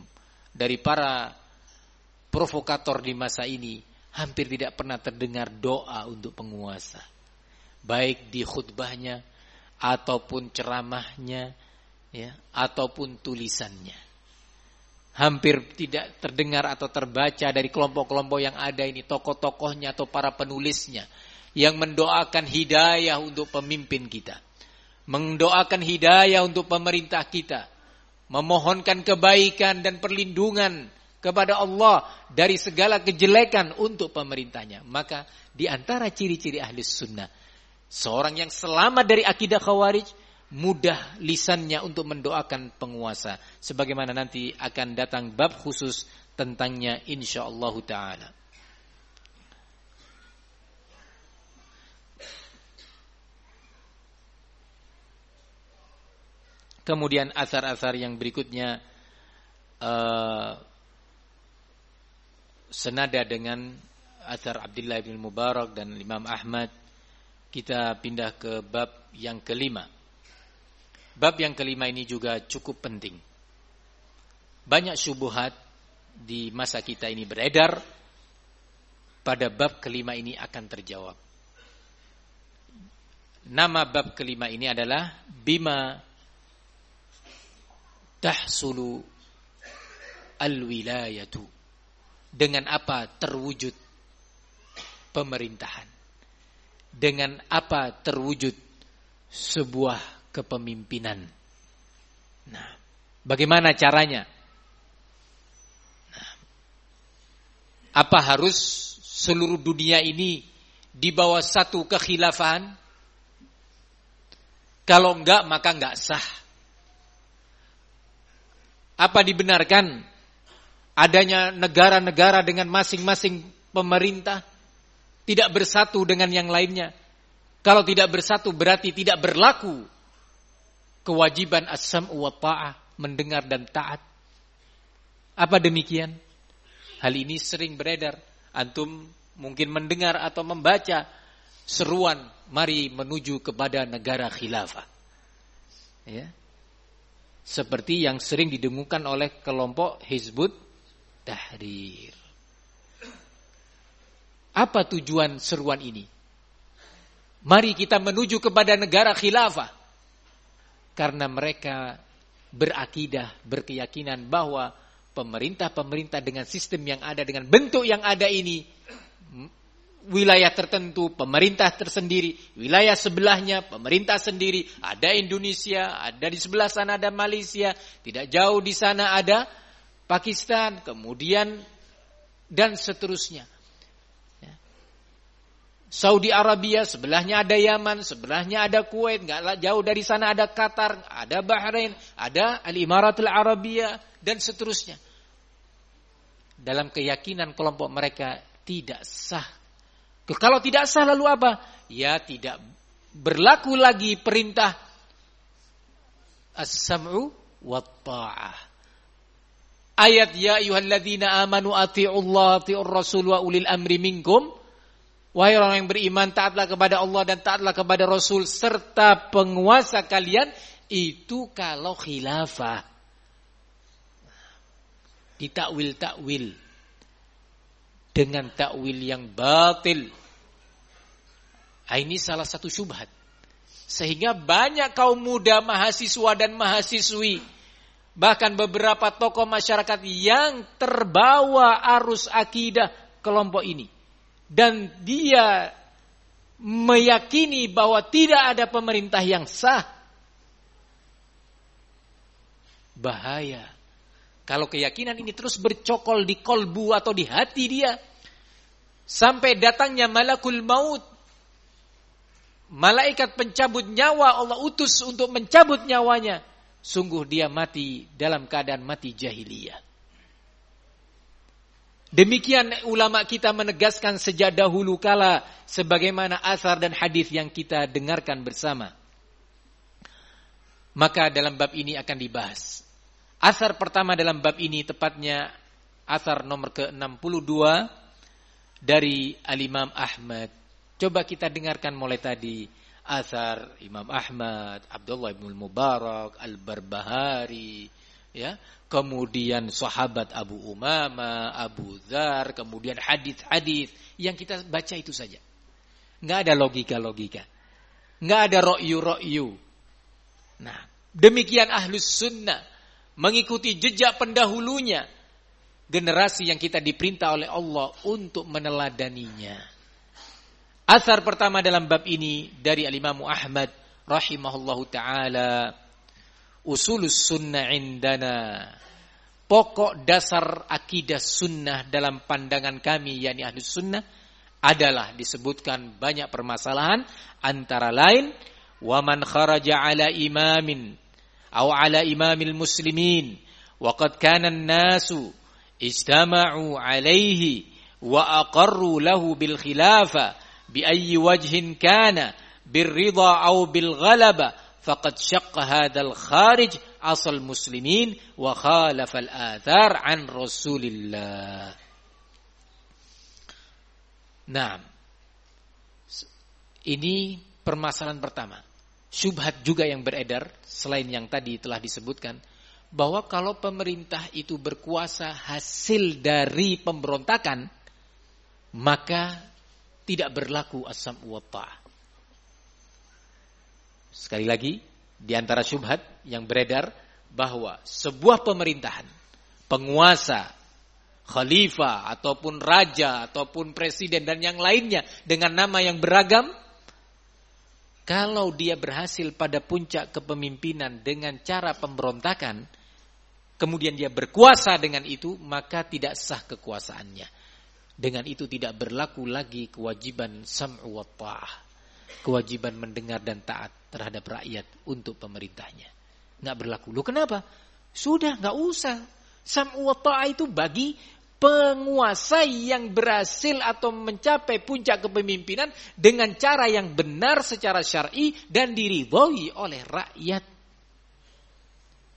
Dari para provokator di masa ini hampir tidak pernah terdengar doa untuk penguasa. Baik di khutbahnya ataupun ceramahnya ya ataupun tulisannya. Hampir tidak terdengar atau terbaca dari kelompok-kelompok yang ada ini tokoh-tokohnya atau para penulisnya yang mendoakan hidayah untuk pemimpin kita. Mendoakan hidayah untuk pemerintah kita. Memohonkan kebaikan dan perlindungan kepada Allah dari segala kejelekan untuk pemerintahnya. Maka di antara ciri-ciri ahli sunnah, seorang yang selamat dari akidah khawarij, mudah lisannya untuk mendoakan penguasa. Sebagaimana nanti akan datang bab khusus tentangnya insyaallah ta'ala. Kemudian asar-asar yang berikutnya uh, senada dengan Athar Abdullah bin Mubarak dan Imam Ahmad kita pindah ke bab yang kelima. Bab yang kelima ini juga cukup penting. Banyak syubuhat di masa kita ini beredar pada bab kelima ini akan terjawab. Nama bab kelima ini adalah bima tahsulu al-wilayatu dengan apa terwujud pemerintahan? Dengan apa terwujud sebuah kepemimpinan? Nah, bagaimana caranya? Nah, apa harus seluruh dunia ini di bawah satu kekhilafahan? Kalau enggak maka enggak sah. Apa dibenarkan adanya negara-negara dengan masing-masing pemerintah tidak bersatu dengan yang lainnya. Kalau tidak bersatu berarti tidak berlaku kewajiban asam wa ta'ah, mendengar dan taat. Apa demikian? Hal ini sering beredar. Antum mungkin mendengar atau membaca seruan mari menuju kepada negara khilafah. Ya. Seperti yang sering didengungkan oleh kelompok Hizbut tahrir. Apa tujuan seruan ini? Mari kita menuju kepada negara khilafah. Karena mereka berakidah, berkeyakinan bahwa pemerintah-pemerintah dengan sistem yang ada, dengan bentuk yang ada ini, wilayah tertentu, pemerintah tersendiri, wilayah sebelahnya, pemerintah sendiri, ada Indonesia, ada di sebelah sana ada Malaysia, tidak jauh di sana ada Pakistan, kemudian dan seterusnya. Ya. Saudi Arabia, sebelahnya ada Yaman, sebelahnya ada Kuwait, nggak jauh dari sana ada Qatar, ada Bahrain, ada Al Imaratul Arabia dan seterusnya. Dalam keyakinan kelompok mereka tidak sah. Kalau tidak sah lalu apa? Ya tidak berlaku lagi perintah as-sam'u wa ta'ah ayat ya ayyuhalladzina amanu atiiullah atiiur rasul wa ulil amri minkum. Wahai orang yang beriman taatlah kepada Allah dan taatlah kepada Rasul serta penguasa kalian itu kalau khilafah. Ditakwil-takwil dengan takwil yang batil nah, ini salah satu syubhat sehingga banyak kaum muda mahasiswa dan mahasiswi Bahkan beberapa tokoh masyarakat yang terbawa arus akidah kelompok ini. Dan dia meyakini bahwa tidak ada pemerintah yang sah. Bahaya. Kalau keyakinan ini terus bercokol di kolbu atau di hati dia. Sampai datangnya malakul maut. Malaikat pencabut nyawa Allah utus untuk mencabut nyawanya sungguh dia mati dalam keadaan mati jahiliyah. Demikian ulama kita menegaskan sejak dahulu kala sebagaimana asar dan hadis yang kita dengarkan bersama. Maka dalam bab ini akan dibahas. Asar pertama dalam bab ini tepatnya asar nomor ke-62 dari Al-Imam Ahmad. Coba kita dengarkan mulai tadi Athar Imam Ahmad, Abdullah bin Mubarak, Al-Barbahari, ya, kemudian sahabat Abu Umama, Abu Dhar, kemudian hadis-hadis yang kita baca itu saja. Nggak ada logika-logika. Nggak ada ro'yu-ro'yu. Nah, demikian ahlus sunnah. Mengikuti jejak pendahulunya. Generasi yang kita diperintah oleh Allah untuk meneladaninya. Asar pertama dalam bab ini dari Al-Imam Ahmad rahimahullahu taala usulus sunnah indana pokok dasar akidah sunnah dalam pandangan kami yakni ahli sunnah adalah disebutkan banyak permasalahan antara lain waman kharaja ala imamin أو على إمام المسلمين. وقد كان الناس اجتمعوا عليه وأقروا له بالخلافة بأي وجه كان بالرضا أو بالغلبة فقد شق هذا الخارج أصل المسلمين وخالف الآثار عن رسول الله. نعم. ini permasalahan pertama. Syubhat juga yang beredar, selain yang tadi telah disebutkan, bahwa kalau pemerintah itu berkuasa hasil dari pemberontakan, maka tidak berlaku asam wa Sekali lagi, di antara syubhat yang beredar bahwa sebuah pemerintahan, penguasa, khalifah ataupun raja ataupun presiden dan yang lainnya dengan nama yang beragam kalau dia berhasil pada puncak kepemimpinan dengan cara pemberontakan kemudian dia berkuasa dengan itu maka tidak sah kekuasaannya dengan itu tidak berlaku lagi kewajiban sam'u wa ta'ah. Kewajiban mendengar dan taat terhadap rakyat untuk pemerintahnya. Nggak berlaku. Lu kenapa? Sudah nggak usah. Sam'u wa ta'ah itu bagi penguasa yang berhasil atau mencapai puncak kepemimpinan dengan cara yang benar secara syar'i dan diridhoi oleh rakyat.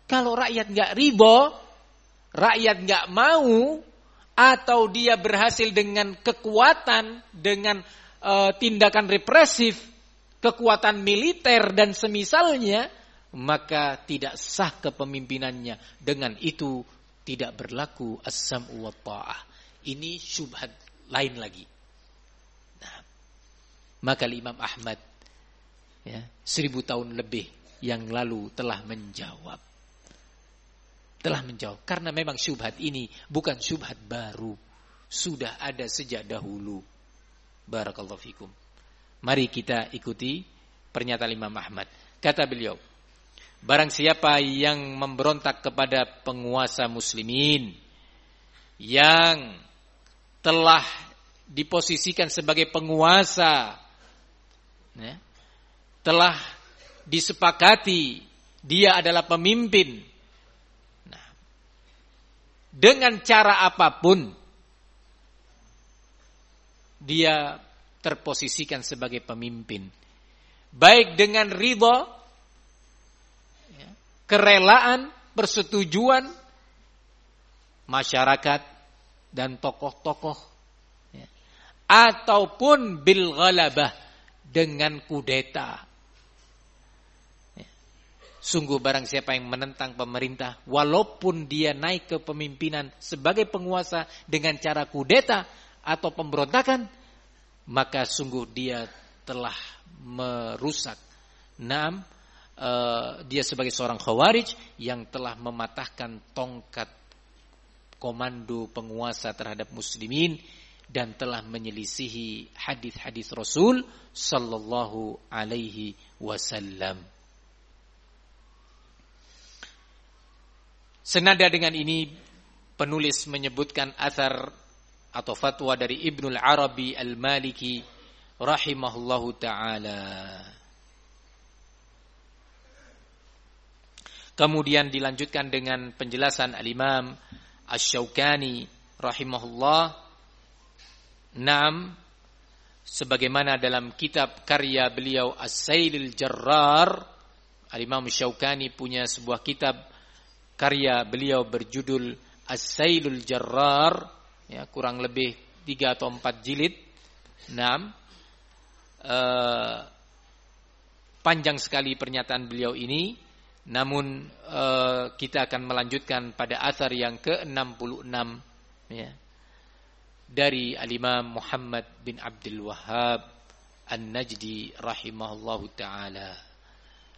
Kalau rakyat nggak ribo, rakyat nggak mau, atau dia berhasil dengan kekuatan dengan uh, tindakan represif, kekuatan militer dan semisalnya, maka tidak sah kepemimpinannya. Dengan itu tidak berlaku as-sam'u wa ta'ah. Ini syubhat lain lagi. Nah, maka Imam Ahmad ya, seribu tahun lebih yang lalu telah menjawab telah menjawab. Karena memang syubhat ini bukan syubhat baru. Sudah ada sejak dahulu. Barakallahu fikum. Mari kita ikuti pernyataan Imam Ahmad. Kata beliau, barang siapa yang memberontak kepada penguasa muslimin yang telah diposisikan sebagai penguasa ya, telah disepakati dia adalah pemimpin dengan cara apa pun dia terposisikan sebagai pemimpin. Baik dengan ya, kerelaan, persetujuan masyarakat dan tokoh-tokoh. Ya, ataupun bil ghalabah dengan kudeta Sungguh barang siapa yang menentang pemerintah, walaupun dia naik ke pemimpinan sebagai penguasa dengan cara kudeta atau pemberontakan, maka sungguh dia telah merusak. Enam, uh, dia sebagai seorang khawarij yang telah mematahkan tongkat komando penguasa terhadap muslimin dan telah menyelisihi hadis-hadis Rasul sallallahu alaihi wasallam. Senada dengan ini penulis menyebutkan athar atau fatwa dari Ibnul Arabi Al-Maliki rahimahullahu taala. Kemudian dilanjutkan dengan penjelasan Al-Imam Asy-Syaukani rahimahullah. Naam sebagaimana dalam kitab karya beliau As-Sailil Jarrar Al-Imam Syaukani punya sebuah kitab karya beliau berjudul As-Sailul Jarrar ya kurang lebih tiga atau empat jilid. enam uh, panjang sekali pernyataan beliau ini Namun uh, kita akan melanjutkan pada asar yang ke-66 ya. Dari Al-Imam Muhammad bin Abdul Wahhab An-Najdi rahimahullahu taala.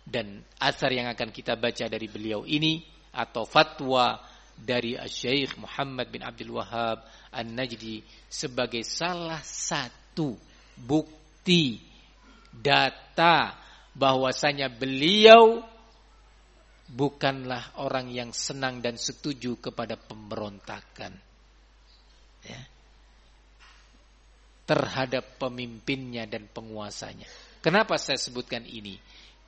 Dan asar yang akan kita baca dari beliau ini atau fatwa dari Syekh Muhammad bin Abdul Wahhab An-Najdi sebagai salah satu bukti data bahwasanya beliau bukanlah orang yang senang dan setuju kepada pemberontakan. Ya. Terhadap pemimpinnya dan penguasanya. Kenapa saya sebutkan ini?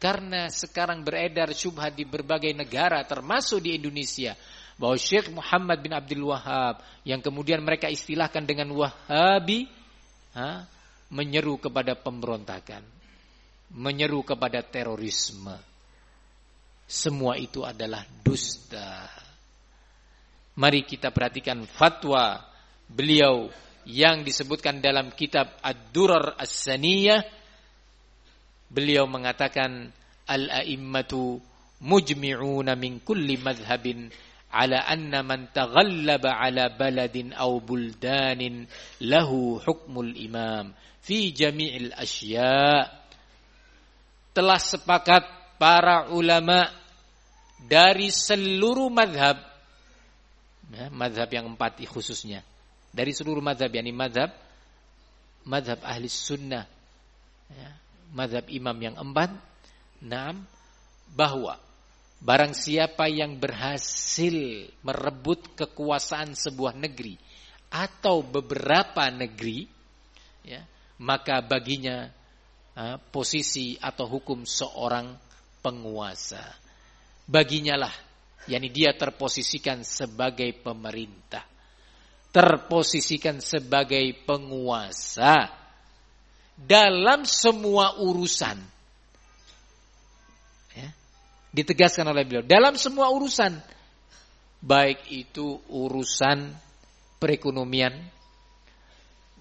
Karena sekarang beredar syubhat di berbagai negara termasuk di Indonesia bahwa Syekh Muhammad bin Abdul Wahab yang kemudian mereka istilahkan dengan Wahabi ha, menyeru kepada pemberontakan, menyeru kepada terorisme. Semua itu adalah dusta. Mari kita perhatikan fatwa beliau yang disebutkan dalam kitab Ad-Durar As-Saniyah. Beliau mengatakan al-a'immatu mujmi'una min kulli madhhabin ala anna man taghallaba ala baladin aw buldanin lahu hukmul imam fi jami'il asya' telah sepakat para ulama dari seluruh madhab, ya, madhab yang empat khususnya, dari seluruh madhab, yakni madhab, madhab ahli sunnah, ya, madhab imam yang empat, enam, bahwa barang siapa yang berhasil merebut kekuasaan sebuah negeri atau beberapa negeri, ya, maka baginya uh, posisi atau hukum seorang penguasa baginya lah yakni dia terposisikan sebagai pemerintah. Terposisikan sebagai penguasa. Dalam semua urusan. Ya, ditegaskan oleh beliau dalam semua urusan. Baik itu urusan perekonomian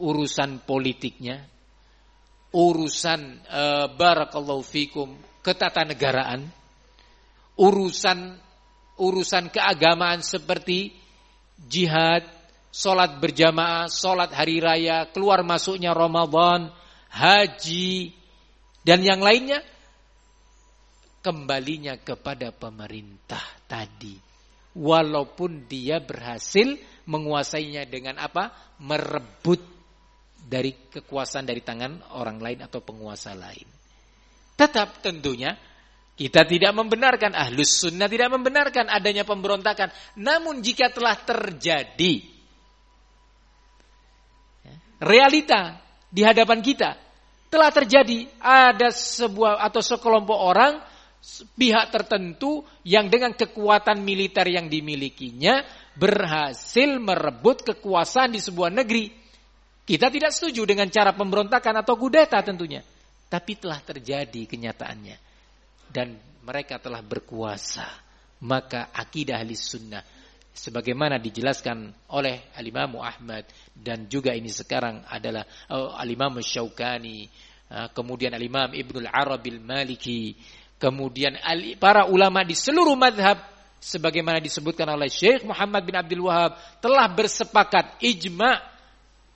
urusan politiknya urusan uh, barakallahu fikum ketatanegaraan urusan urusan keagamaan seperti jihad, sholat berjamaah, sholat hari raya, keluar masuknya Ramadan, haji, dan yang lainnya, kembalinya kepada pemerintah tadi. Walaupun dia berhasil menguasainya dengan apa? Merebut dari kekuasaan dari tangan orang lain atau penguasa lain. Tetap tentunya kita tidak membenarkan, ahlus sunnah tidak membenarkan adanya pemberontakan. Namun jika telah terjadi ya, realita di hadapan kita, telah terjadi ada sebuah atau sekelompok orang pihak tertentu yang dengan kekuatan militer yang dimilikinya berhasil merebut kekuasaan di sebuah negeri. Kita tidak setuju dengan cara pemberontakan atau kudeta tentunya. Tapi telah terjadi kenyataannya dan mereka telah berkuasa. Maka akidah ahli sunnah sebagaimana dijelaskan oleh Al-Imam Ahmad dan juga ini sekarang adalah oh, Al-Imam Syaukani, uh, kemudian Al-Imam Ibnul Arabil Maliki, kemudian para ulama di seluruh madhab sebagaimana disebutkan oleh Syekh Muhammad bin Abdul Wahab telah bersepakat ijma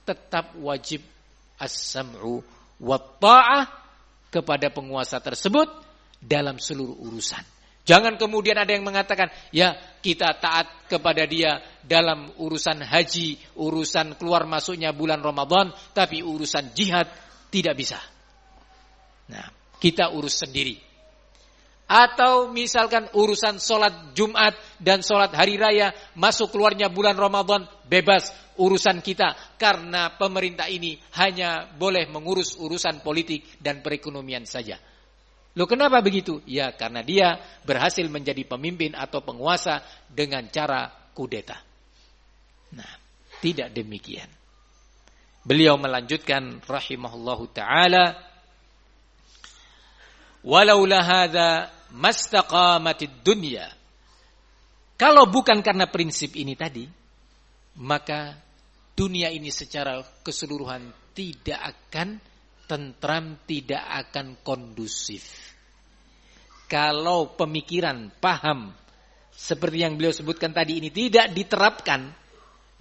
tetap wajib as-sam'u wa ta'ah kepada penguasa tersebut dalam seluruh urusan. Jangan kemudian ada yang mengatakan, ya kita taat kepada dia dalam urusan haji, urusan keluar masuknya bulan Ramadan, tapi urusan jihad tidak bisa. Nah, kita urus sendiri. Atau misalkan urusan sholat Jumat dan sholat hari raya masuk keluarnya bulan Ramadan bebas urusan kita. Karena pemerintah ini hanya boleh mengurus urusan politik dan perekonomian saja. Loh kenapa begitu? Ya karena dia berhasil menjadi pemimpin atau penguasa dengan cara kudeta. Nah, tidak demikian. Beliau melanjutkan rahimahullahu taala Walaula hadza mastaqamatid dunya. Kalau bukan karena prinsip ini tadi, maka dunia ini secara keseluruhan tidak akan tentram, tidak akan kondusif. kalau pemikiran, paham seperti yang beliau sebutkan tadi ini tidak diterapkan,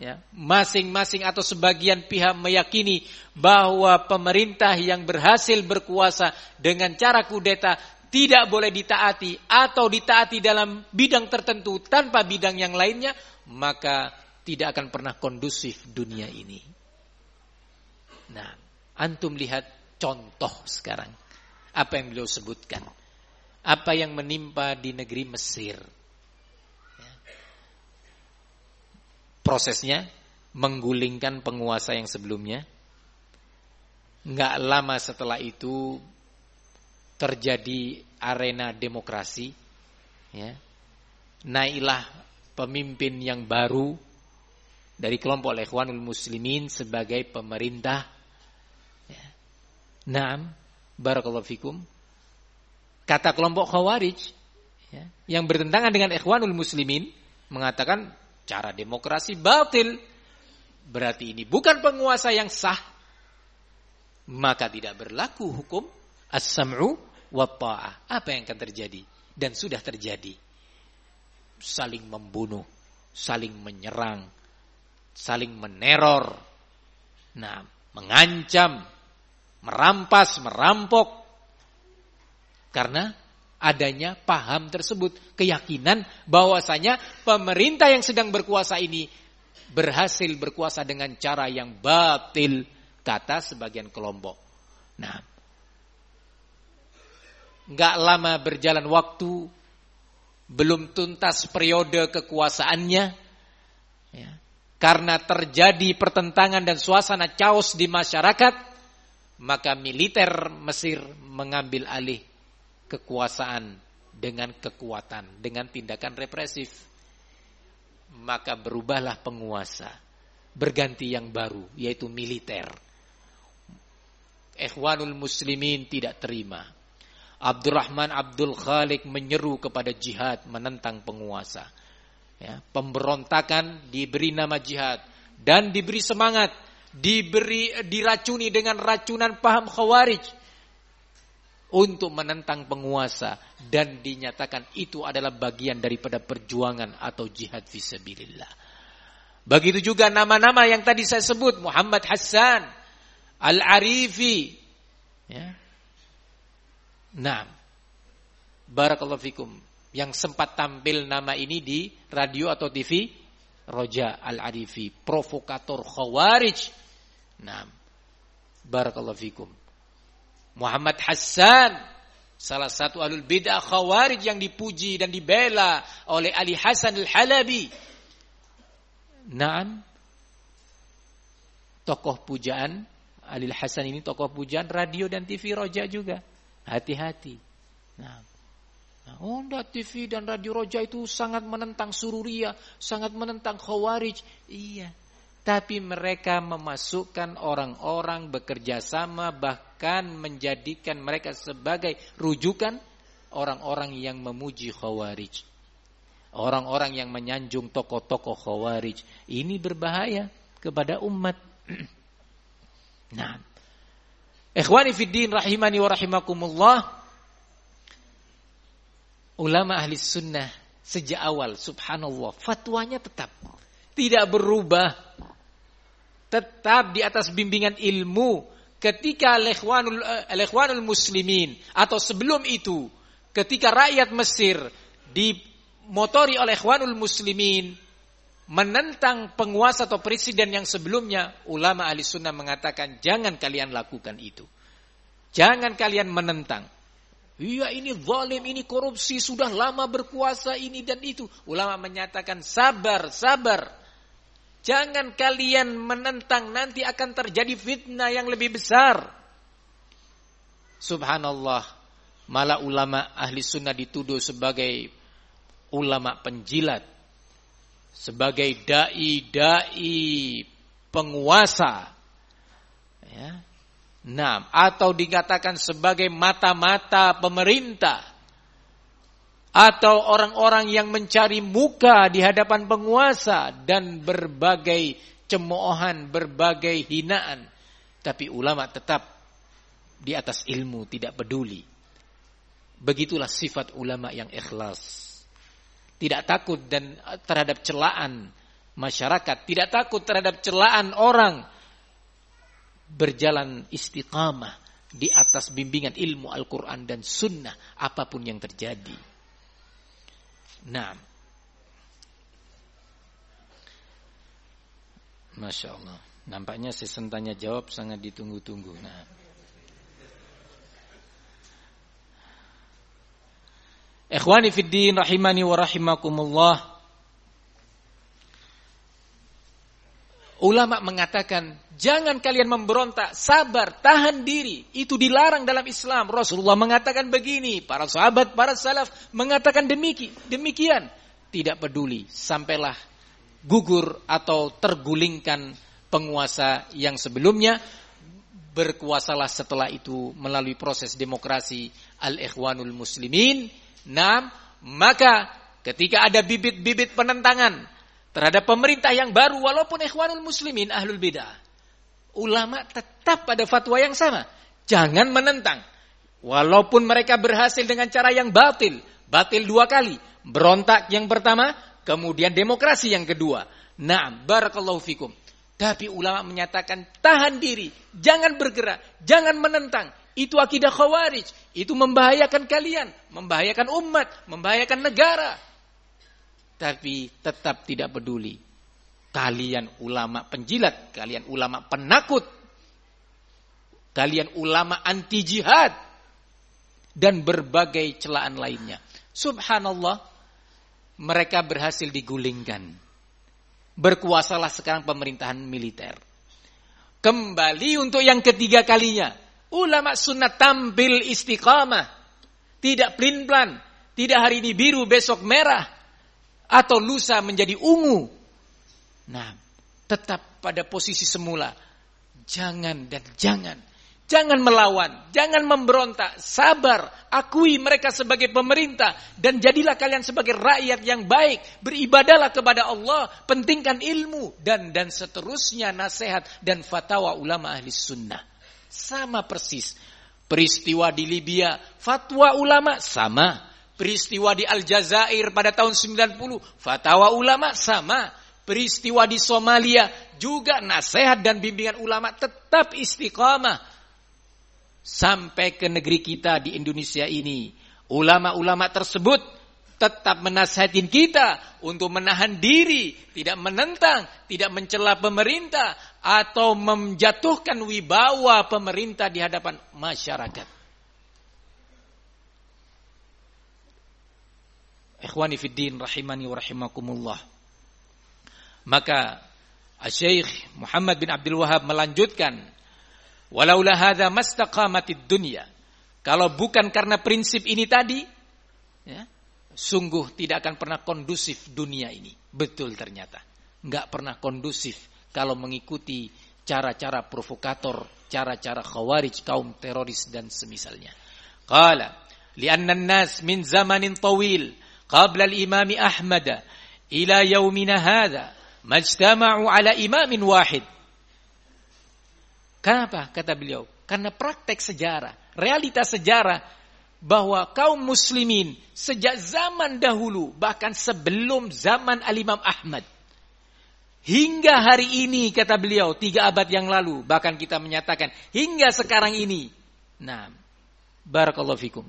ya, masing-masing atau sebagian pihak meyakini bahwa pemerintah yang berhasil berkuasa dengan cara kudeta tidak boleh ditaati atau ditaati dalam bidang tertentu tanpa bidang yang lainnya, maka tidak akan pernah kondusif dunia ini. Nah, antum lihat contoh sekarang. Apa yang beliau sebutkan. Apa yang menimpa di negeri Mesir. Ya. Prosesnya menggulingkan penguasa yang sebelumnya. Nggak lama setelah itu terjadi arena demokrasi. Ya. Naiklah pemimpin yang baru dari kelompok Ikhwanul Muslimin sebagai pemerintah. Naam, barakallahu fikum. Kata kelompok Khawarij ya, yang bertentangan dengan Ikhwanul Muslimin mengatakan cara demokrasi batil. Berarti ini bukan penguasa yang sah. Maka tidak berlaku hukum as-sam'u wa ta'ah. Apa yang akan terjadi? Dan sudah terjadi. Saling membunuh, saling menyerang, saling meneror, nah, mengancam, merampas, merampok. Karena adanya paham tersebut, keyakinan bahwasanya pemerintah yang sedang berkuasa ini berhasil berkuasa dengan cara yang batil, kata sebagian kelompok. Nah, nggak lama berjalan waktu, belum tuntas periode kekuasaannya, ya, karena terjadi pertentangan dan suasana chaos di masyarakat, maka militer Mesir mengambil alih kekuasaan dengan kekuatan, dengan tindakan represif. Maka berubahlah penguasa, berganti yang baru, yaitu militer. Ikhwanul muslimin tidak terima. Abdurrahman Abdul Khalik menyeru kepada jihad menentang penguasa. Ya, pemberontakan diberi nama jihad dan diberi semangat, diberi diracuni dengan racunan paham khawarij untuk menentang penguasa dan dinyatakan itu adalah bagian daripada perjuangan atau jihad fisabilillah. Begitu juga nama-nama yang tadi saya sebut Muhammad Hassan, Al-Arifi, ya. Nah, barakallahu fikum yang sempat tampil nama ini di radio atau TV Roja Al-Arifi, provokator Khawarij. Nah, barakallahu fikum. Muhammad Hassan, salah satu alul bid'ah Khawarij yang dipuji dan dibela oleh Ali Hasan Al-Halabi. Naam. Tokoh pujaan Ali Hasan ini tokoh pujaan radio dan TV Roja juga. Hati-hati. Nah, Nah, oh enggak TV dan Radio Roja itu sangat menentang Sururia, sangat menentang Khawarij. Iya. Tapi mereka memasukkan orang-orang bekerja sama bahkan menjadikan mereka sebagai rujukan orang-orang yang memuji Khawarij. Orang-orang yang menyanjung tokoh-tokoh Khawarij. Ini berbahaya kepada umat. nah. Ikhwani fiddin rahimani wa rahimakumullah ulama ahli sunnah sejak awal subhanallah fatwanya tetap tidak berubah tetap di atas bimbingan ilmu ketika lekhwanul lekhwanul muslimin atau sebelum itu ketika rakyat Mesir dimotori oleh ikhwanul muslimin menentang penguasa atau presiden yang sebelumnya ulama ahli sunnah mengatakan jangan kalian lakukan itu jangan kalian menentang Iya ini zalim, ini korupsi, sudah lama berkuasa ini dan itu. Ulama menyatakan sabar, sabar. Jangan kalian menentang, nanti akan terjadi fitnah yang lebih besar. Subhanallah, malah ulama ahli sunnah dituduh sebagai ulama penjilat. Sebagai da'i-da'i penguasa. Ya, Nah, atau dikatakan sebagai mata-mata pemerintah atau orang-orang yang mencari muka di hadapan penguasa dan berbagai cemoohan, berbagai hinaan. Tapi ulama tetap di atas ilmu, tidak peduli. Begitulah sifat ulama yang ikhlas. Tidak takut dan terhadap celaan masyarakat, tidak takut terhadap celaan orang. Berjalan istiqamah di atas bimbingan ilmu Al-Quran dan Sunnah, apa pun yang terjadi. Nah, Masya Allah. Nampaknya season tanya jawab sangat ditunggu-tunggu. Nah. Ikhwani fiddin rahimani wa rahimakumullah. Ulama mengatakan, jangan kalian memberontak, sabar, tahan diri. Itu dilarang dalam Islam. Rasulullah mengatakan begini, para sahabat, para salaf mengatakan demikian. demikian. Tidak peduli, sampailah gugur atau tergulingkan penguasa yang sebelumnya berkuasalah setelah itu melalui proses demokrasi al-ikhwanul muslimin Nah, maka ketika ada bibit-bibit penentangan terhadap pemerintah yang baru walaupun ikhwanul muslimin ahlul bidah, ulama tetap pada fatwa yang sama. Jangan menentang. Walaupun mereka berhasil dengan cara yang batil, batil dua kali, berontak yang pertama, kemudian demokrasi yang kedua. Nah, barakallahu fikum. Tapi ulama menyatakan tahan diri, jangan bergerak, jangan menentang. Itu akidah khawarij. Itu membahayakan kalian. Membahayakan umat. Membahayakan negara. Tapi tetap tidak peduli. Kalian ulama penjilat. Kalian ulama penakut. Kalian ulama anti jihad. Dan berbagai celaan lainnya. Subhanallah. Mereka berhasil digulingkan. Berkuasalah sekarang pemerintahan militer. Kembali untuk yang ketiga kalinya Ulama sunnah tampil istiqamah. Tidak plin-plan. Tidak hari ini biru, besok merah. Atau lusa menjadi ungu. Nah, tetap pada posisi semula. Jangan dan jangan. Jangan melawan, jangan memberontak, sabar, akui mereka sebagai pemerintah dan jadilah kalian sebagai rakyat yang baik, beribadalah kepada Allah, pentingkan ilmu dan dan seterusnya nasihat dan fatwa ulama ahli sunnah. Sama persis. Peristiwa di Libya, fatwa ulama sama. Peristiwa di Aljazair pada tahun 90, fatwa ulama sama. Peristiwa di Somalia juga nasihat dan bimbingan ulama tetap istiqamah. Sampai ke negeri kita di Indonesia ini. Ulama-ulama tersebut tetap menasihatin kita untuk menahan diri, tidak menentang, tidak mencela pemerintah atau menjatuhkan wibawa pemerintah di hadapan masyarakat. Ikhwani fiddin rahimani wa rahimakumullah. Maka Syekh Muhammad bin Abdul Wahab melanjutkan, "Walaula hadza mastaqamatid dunya." Kalau bukan karena prinsip ini tadi, ya, sungguh tidak akan pernah kondusif dunia ini. Betul ternyata. Nggak pernah kondusif kalau mengikuti cara-cara provokator, cara-cara khawarij, kaum teroris dan semisalnya. Qala, lianna nas min zamanin tawil qabla al-imam Ahmad ila yaumina hadha majtama'u ala imamin wahid. Kenapa? Kata beliau. Karena praktek sejarah, realitas sejarah bahwa kaum muslimin sejak zaman dahulu bahkan sebelum zaman Al-Imam Ahmad hingga hari ini kata beliau tiga abad yang lalu bahkan kita menyatakan hingga sekarang ini nah barakallahu fikum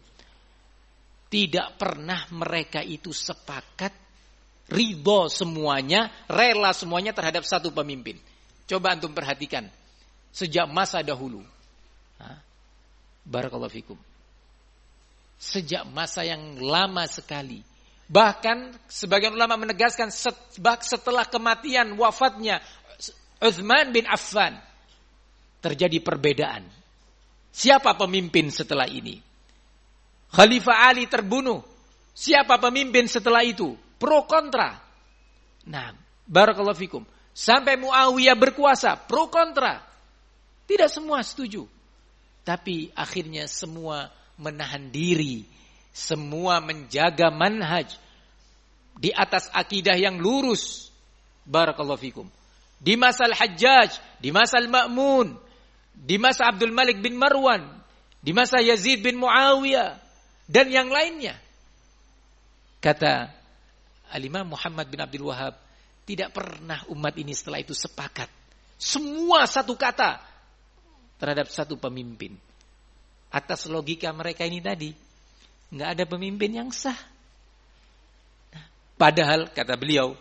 tidak pernah mereka itu sepakat ridho semuanya rela semuanya terhadap satu pemimpin coba antum perhatikan sejak masa dahulu barakallahu fikum sejak masa yang lama sekali. Bahkan sebagian ulama menegaskan setelah kematian wafatnya Uthman bin Affan terjadi perbedaan. Siapa pemimpin setelah ini? Khalifah Ali terbunuh. Siapa pemimpin setelah itu? Pro kontra. Nah, barakallahu fikum. Sampai Muawiyah berkuasa, pro kontra. Tidak semua setuju. Tapi akhirnya semua menahan diri, semua menjaga manhaj di atas akidah yang lurus. Barakallahu fikum. Di masa Al-Hajjaj, di masa Al-Ma'mun, di masa Abdul Malik bin Marwan, di masa Yazid bin Muawiyah, dan yang lainnya. Kata Alimah Muhammad bin Abdul Wahab, tidak pernah umat ini setelah itu sepakat. Semua satu kata terhadap satu pemimpin. Atas logika mereka ini tadi, nggak ada pemimpin yang sah. Padahal kata beliau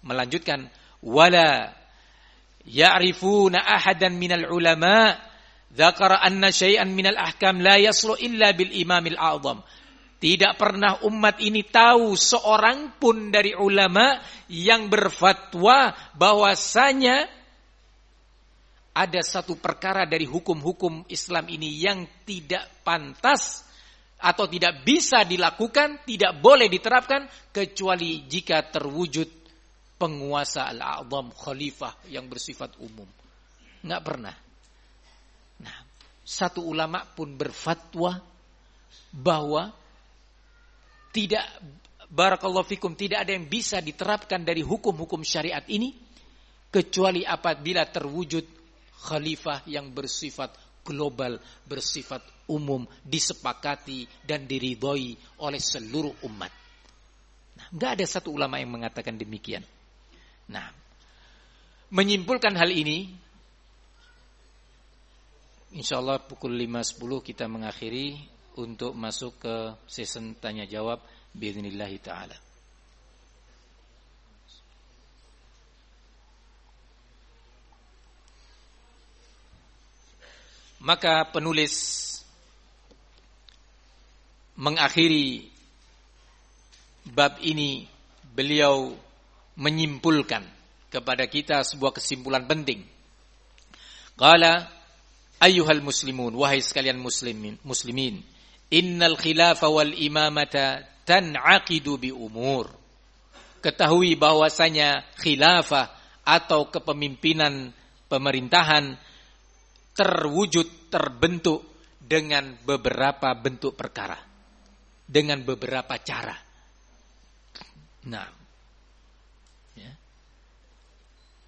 melanjutkan wala ya'rifuna ahadan minal ulama dzakara anna syai'an minal ahkam la yaslu illa bil imamil a'zam. Tidak pernah umat ini tahu seorang pun dari ulama yang berfatwa bahwasanya ada satu perkara dari hukum-hukum Islam ini yang tidak pantas atau tidak bisa dilakukan, tidak boleh diterapkan kecuali jika terwujud penguasa al-a'zam khalifah yang bersifat umum. Enggak pernah. Satu ulama pun berfatwa bahwa tidak barakallahu fikum tidak ada yang bisa diterapkan dari hukum-hukum syariat ini kecuali apabila terwujud khalifah yang bersifat global, bersifat umum, disepakati dan diridhoi oleh seluruh umat. Nah, nggak ada satu ulama yang mengatakan demikian. Nah, menyimpulkan hal ini, insya Allah pukul 5.10 kita mengakhiri untuk masuk ke season tanya jawab. Bismillahirrahmanirrahim. ta'ala. Maka penulis mengakhiri bab ini beliau menyimpulkan kepada kita sebuah kesimpulan penting. Qala ayyuhal muslimun wahai sekalian muslimin muslimin innal khilafa wal imamata tan'aqidu bi umur. Ketahui bahwasanya khilafah atau kepemimpinan pemerintahan terwujud, terbentuk dengan beberapa bentuk perkara. Dengan beberapa cara. Nah. Ya.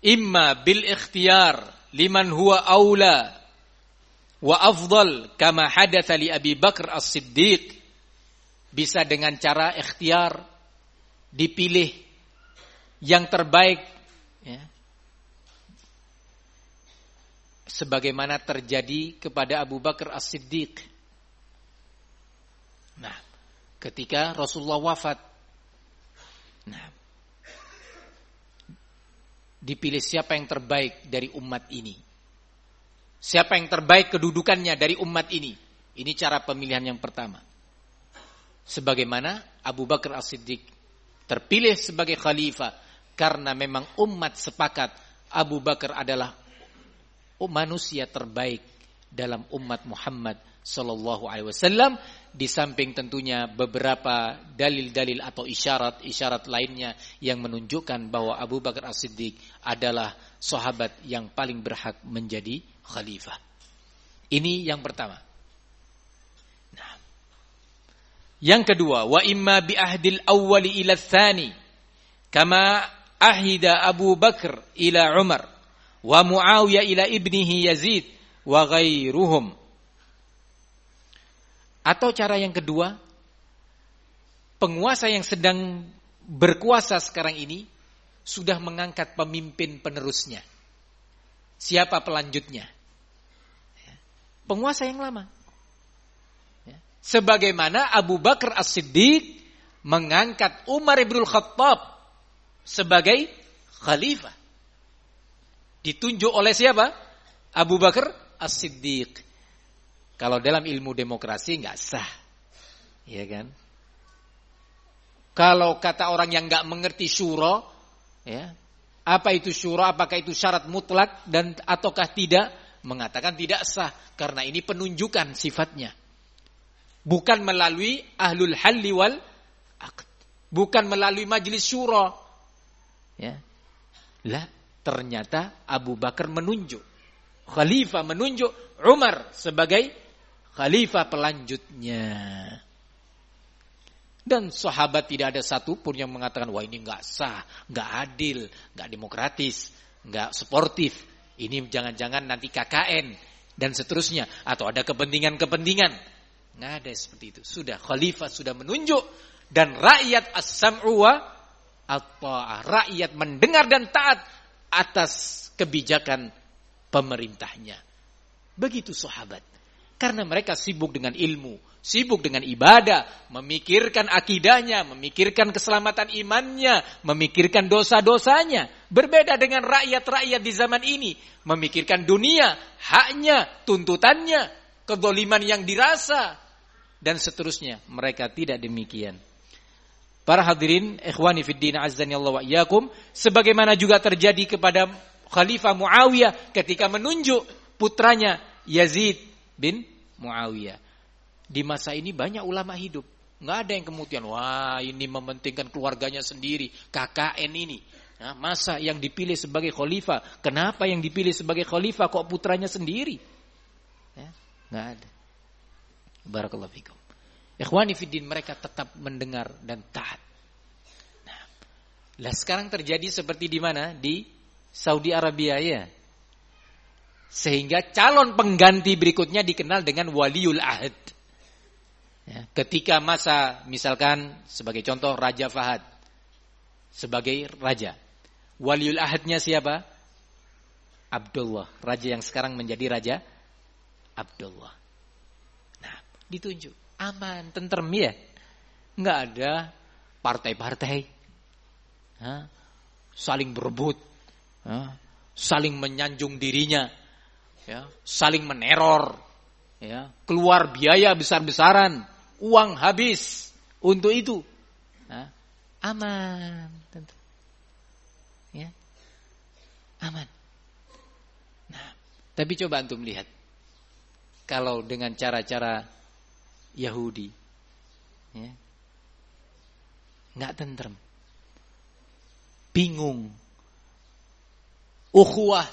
Imma bil ikhtiar liman huwa aula wa afdal kama hadatha li Abi Bakar As-Siddiq bisa dengan cara ikhtiar dipilih yang terbaik ya, sebagaimana terjadi kepada Abu Bakar As-Siddiq. Nah, ketika Rasulullah wafat, nah, dipilih siapa yang terbaik dari umat ini. Siapa yang terbaik kedudukannya dari umat ini. Ini cara pemilihan yang pertama. Sebagaimana Abu Bakar As-Siddiq terpilih sebagai khalifah karena memang umat sepakat Abu Bakar adalah manusia terbaik dalam umat Muhammad Sallallahu Alaihi Wasallam di samping tentunya beberapa dalil-dalil atau isyarat-isyarat lainnya yang menunjukkan bahwa Abu Bakar As-Siddiq adalah sahabat yang paling berhak menjadi khalifah. Ini yang pertama. Nah. Yang kedua, wa imma bi ahdil awwali ila tsani kama ahida Abu Bakar ila Umar wa Muawiyah ila ibnihi Yazid wa ghairuhum. Atau cara yang kedua, penguasa yang sedang berkuasa sekarang ini sudah mengangkat pemimpin penerusnya. Siapa pelanjutnya? Penguasa yang lama. Sebagaimana Abu Bakar As-Siddiq mengangkat Umar ibn Khattab sebagai khalifah. Ditunjuk oleh siapa? Abu Bakar As-Siddiq. Kalau dalam ilmu demokrasi nggak sah. Ya kan? Kalau kata orang yang nggak mengerti syuro, ya, apa itu syuro? Apakah itu syarat mutlak dan ataukah tidak? Mengatakan tidak sah karena ini penunjukan sifatnya. Bukan melalui ahlul halli wal akd. Bukan melalui majelis syuro. Ya. Lah, Ternyata Abu Bakar menunjuk. Khalifah menunjuk Umar sebagai khalifah pelanjutnya. Dan sahabat tidak ada satu pun yang mengatakan, wah ini nggak sah, nggak adil, nggak demokratis, nggak sportif. Ini jangan-jangan nanti KKN dan seterusnya. Atau ada kepentingan-kepentingan. Nggak ada seperti itu. Sudah khalifah sudah menunjuk dan rakyat as-sam'u wa at-ta'ah. Rakyat mendengar dan taat atas kebijakan pemerintahnya. Begitu sahabat. Karena mereka sibuk dengan ilmu, sibuk dengan ibadah, memikirkan akidahnya, memikirkan keselamatan imannya, memikirkan dosa-dosanya. Berbeda dengan rakyat-rakyat di zaman ini, memikirkan dunia, haknya, tuntutannya, kedoliman yang dirasa, dan seterusnya. Mereka tidak demikian. Para hadirin, ikhwani fiddin azzani Allah wa sebagaimana juga terjadi kepada Khalifah Muawiyah ketika menunjuk putranya Yazid bin Muawiyah. Di masa ini banyak ulama hidup. Nggak ada yang kemudian, wah ini mementingkan keluarganya sendiri. KKN ini. Nah, masa yang dipilih sebagai khalifah. Kenapa yang dipilih sebagai khalifah kok putranya sendiri? Ya, nggak ada. Barakallahu fikum. Ikhwani fiddin mereka tetap mendengar dan taat. Nah, lah sekarang terjadi seperti di mana? Di Saudi Arabia ya. Sehingga calon pengganti berikutnya dikenal dengan waliul ahad. Ya, ketika masa misalkan sebagai contoh Raja Fahad sebagai raja. Waliul ahadnya siapa? Abdullah, raja yang sekarang menjadi raja Abdullah. Nah, ditunjuk aman, tentrem ya. Enggak ada partai-partai saling berebut, saling menyanjung dirinya ya, saling meneror, ya, keluar biaya besar-besaran, uang habis untuk itu. Nah, aman, tentu. Ya. Aman. Nah, tapi coba antum lihat. Kalau dengan cara-cara Yahudi ya, nggak tentrem. Bingung. Ukhuwah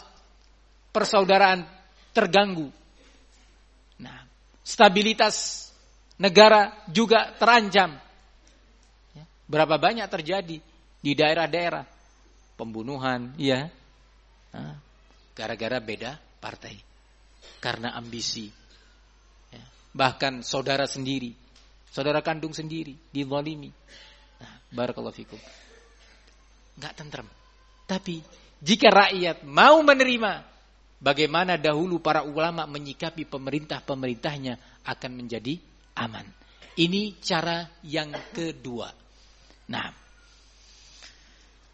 persaudaraan terganggu. Nah, stabilitas negara juga terancam. Ya, berapa banyak terjadi di daerah-daerah pembunuhan, ya, gara-gara beda partai, karena ambisi. Ya, bahkan saudara sendiri, saudara kandung sendiri dizalimi. Nah, barakallahu fikum. Enggak tentrem. Tapi jika rakyat mau menerima bagaimana dahulu para ulama menyikapi pemerintah-pemerintahnya akan menjadi aman. Ini cara yang kedua. Nah,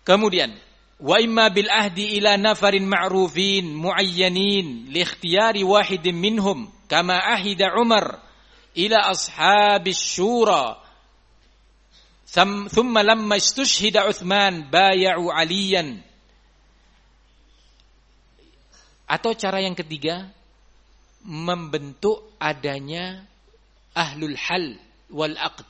kemudian wa imma bil ahdi ila nafarin ma'rufin muayyanin li ikhtiyari wahidin minhum kama ahida Umar ila ashabis syura thumma lamma istushhida Uthman bay'u aliyan atau cara yang ketiga, membentuk adanya ahlul hal wal aqd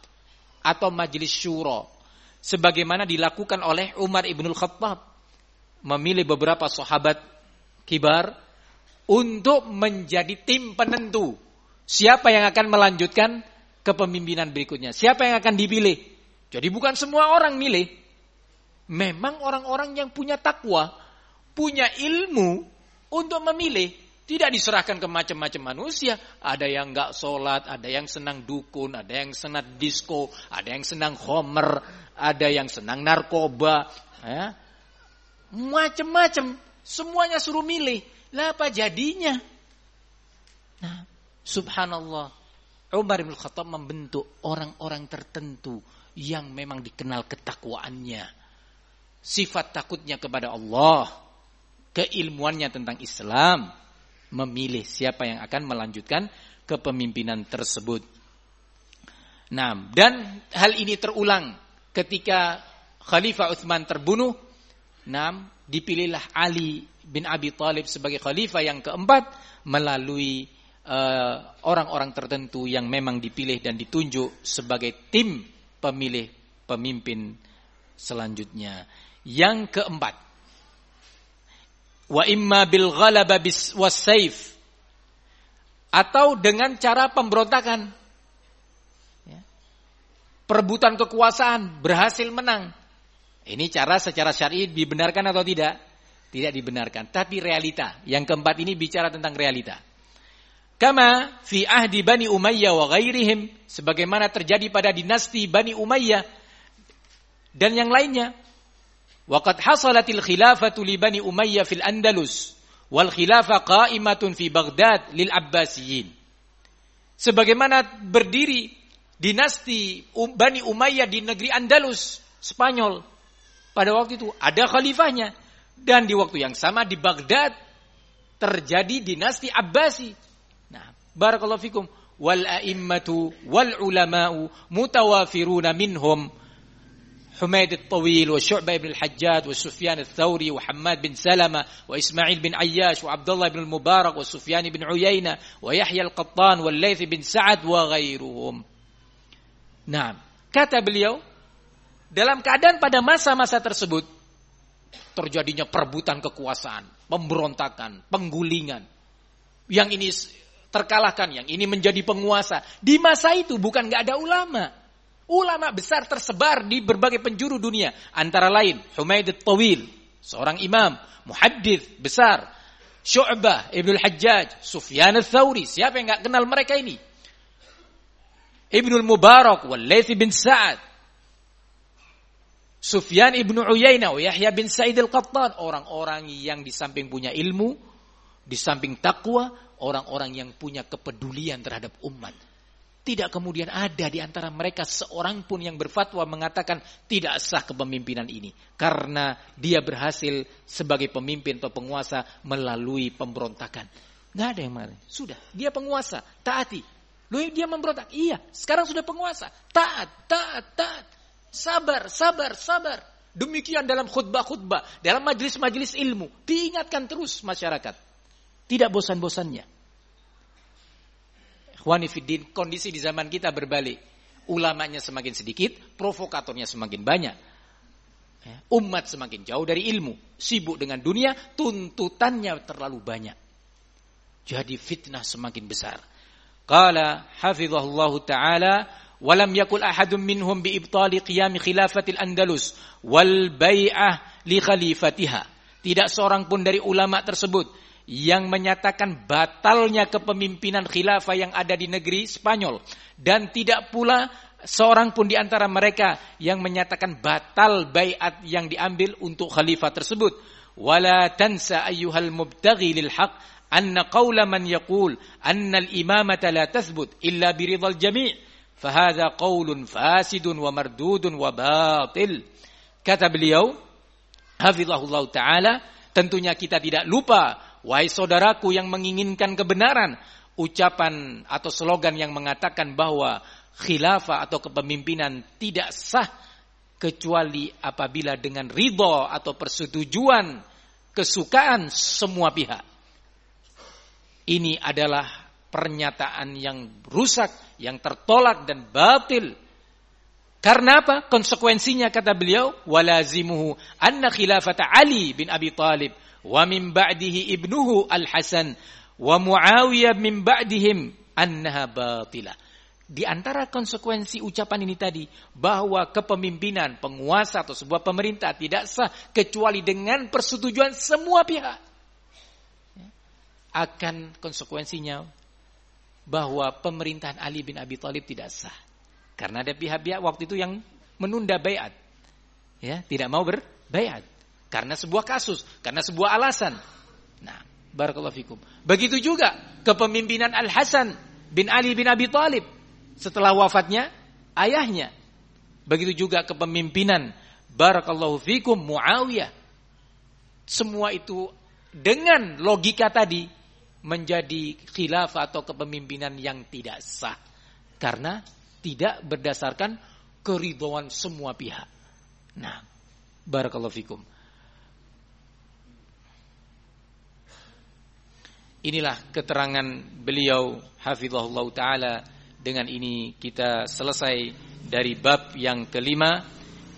atau majelis syuro sebagaimana dilakukan oleh Umar ibnul Khattab memilih beberapa sahabat kibar untuk menjadi tim penentu. Siapa yang akan melanjutkan kepemimpinan berikutnya? Siapa yang akan dipilih? Jadi bukan semua orang milih. Memang orang-orang yang punya takwa punya ilmu untuk memilih. Tidak diserahkan ke macam-macam manusia. Ada yang nggak sholat, ada yang senang dukun, ada yang senang disco, ada yang senang homer, ada yang senang narkoba. Ya. Macam-macam. Semuanya suruh milih. Lah apa jadinya? Nah, subhanallah. Umar bin Khattab membentuk orang-orang tertentu yang memang dikenal ketakwaannya. Sifat takutnya kepada Allah keilmuannya tentang Islam memilih siapa yang akan melanjutkan kepemimpinan tersebut. Nah, dan hal ini terulang ketika Khalifah Utsman terbunuh. Nah, dipilihlah Ali bin Abi Thalib sebagai khalifah yang keempat melalui eh, orang-orang uh, tertentu yang memang dipilih dan ditunjuk sebagai tim pemilih pemimpin selanjutnya. Yang keempat, wa imma bil ghalaba bis atau dengan cara pemberontakan. Ya. perebutan kekuasaan berhasil menang. Ini cara secara syar'i dibenarkan atau tidak? Tidak dibenarkan. Tapi realita. Yang keempat ini bicara tentang realita. Kama fi ahdi Bani Umayyah wa ghairihim. Sebagaimana terjadi pada dinasti Bani Umayyah dan yang lainnya. Waqad hasalatil khilafatu li Bani Umayyah fil Andalus wal khilafah qa'imatun fi Baghdad Abbasiyin. Sebagaimana berdiri dinasti Bani Umayyah di negeri Andalus, Spanyol. Pada waktu itu ada khalifahnya dan di waktu yang sama di Baghdad terjadi dinasti Abbasi. Nah, barakallahu fikum wal a'immatu wal ulama'u mutawafiruna minhum حميد الطويل وشعبة بن الحجاج وسفيان الثوري وحماد بن سلمة وإسماعيل بن عياش وعبد الله بن المبارك وسفيان بن عيينة ويحيى القطان والليث بن سعد وغيرهم Nah, kata beliau, dalam keadaan pada masa-masa tersebut, terjadinya perebutan kekuasaan, pemberontakan, penggulingan. Yang ini terkalahkan, yang ini menjadi penguasa. Di masa itu bukan nggak ada ulama. Ulama besar tersebar di berbagai penjuru dunia. Antara lain Humaid tawil seorang imam, muhaddith besar. Syu'bah, Ibnul Hajjaj, Sufyan al-Thawri. Siapa yang nggak kenal mereka ini? Ibnul Mubarak, wal bin Sa'ad. Sufyan ibnu Uyainah, Yahya bin Sa'id al-Qattan. Orang-orang yang di samping punya ilmu, di samping takwa, orang-orang yang punya kepedulian terhadap umat tidak kemudian ada di antara mereka seorang pun yang berfatwa mengatakan tidak sah kepemimpinan ini. Karena dia berhasil sebagai pemimpin atau penguasa melalui pemberontakan. Nggak ada yang mana. Sudah, dia penguasa, taati. Lalu dia memberontak. Iya, sekarang sudah penguasa. Taat, taat, taat. Sabar, sabar, sabar. Demikian dalam khutbah-khutbah, dalam majelis-majelis ilmu. Diingatkan terus masyarakat. Tidak bosan-bosannya. Khwanifiddin, kondisi di zaman kita berbalik. Ulamanya semakin sedikit, provokatornya semakin banyak. Ya, umat semakin jauh dari ilmu, sibuk dengan dunia, tuntutannya terlalu banyak. Jadi fitnah semakin besar. Qala hafizahullah ta'ala walam yakul ahadun minhum bi ibtali qiyam khilafatil andalus wal bai'ah li khalifatiha. Tidak seorang pun dari ulama tersebut yang menyatakan batalnya kepemimpinan khilafah yang ada di negeri Spanyol. Dan tidak pula seorang pun di antara mereka yang menyatakan batal bayat yang diambil untuk khalifah tersebut. Wala tansa ayyuhal mubtaghi lil haq anna qawla man yaqul anna al imamata la tathbut illa biridhal jami' fahadha qawlun fasidun wa mardudun wa batil. Kata beliau hafizahullah taala tentunya kita tidak lupa Wahai saudaraku yang menginginkan kebenaran, ucapan atau slogan yang mengatakan bahwa khilafah atau kepemimpinan tidak sah kecuali apabila dengan ridho atau persetujuan kesukaan semua pihak. Ini adalah pernyataan yang rusak, yang tertolak dan batil. Karena apa? Konsekuensinya kata beliau, walazimuhu anna khilafata Ali bin Abi Talib wa min ba'dihi ibnuhu Al-Hasan wa Muawiyah min ba'dihim annaha batilah. Di antara konsekuensi ucapan ini tadi bahwa kepemimpinan penguasa atau sebuah pemerintah tidak sah kecuali dengan persetujuan semua pihak. Akan konsekuensinya bahwa pemerintahan Ali bin Abi Thalib tidak sah. Karena ada pihak-pihak waktu itu yang menunda bayat. Ya, tidak mau berbayat. Karena sebuah kasus, karena sebuah alasan. Nah, barakallahu fikum. Begitu juga kepemimpinan Al-Hasan bin Ali bin Abi Thalib setelah wafatnya ayahnya. Begitu juga kepemimpinan barakallahu fikum Muawiyah. Semua itu dengan logika tadi menjadi khilafah atau kepemimpinan yang tidak sah. Karena tidak berdasarkan keridhaan semua pihak. Nah, barakallahu fikum. Inilah keterangan beliau hafizahullah taala. Dengan ini kita selesai dari bab yang kelima.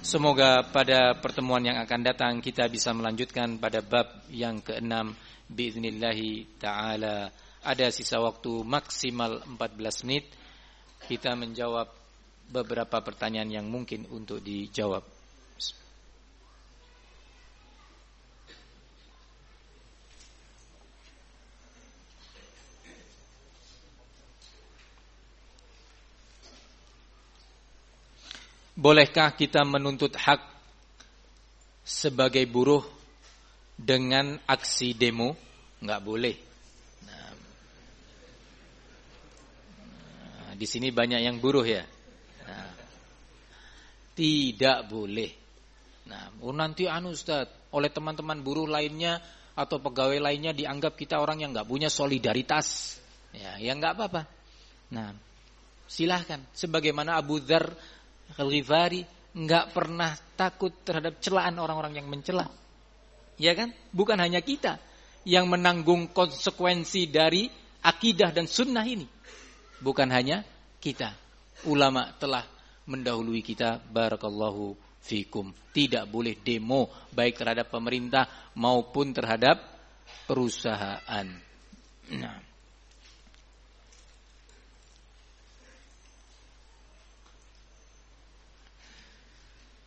Semoga pada pertemuan yang akan datang kita bisa melanjutkan pada bab yang keenam biiznillahi taala. Ada sisa waktu maksimal 14 menit kita menjawab beberapa pertanyaan yang mungkin untuk dijawab. Bolehkah kita menuntut hak sebagai buruh dengan aksi demo? Enggak boleh. Nah, di sini banyak yang buruh ya. Nah, tidak boleh. Nah, oh nanti anu Ustaz, oleh teman-teman buruh lainnya atau pegawai lainnya dianggap kita orang yang nggak punya solidaritas. Ya, ya nggak apa-apa. Nah, silahkan. Sebagaimana Abu Dhar Al-Ghifari nggak pernah takut terhadap celaan orang-orang yang mencela. Ya kan? Bukan hanya kita yang menanggung konsekuensi dari akidah dan sunnah ini. Bukan hanya kita. Ulama telah mendahului kita. Barakallahu fikum. Tidak boleh demo baik terhadap pemerintah maupun terhadap perusahaan. Nah.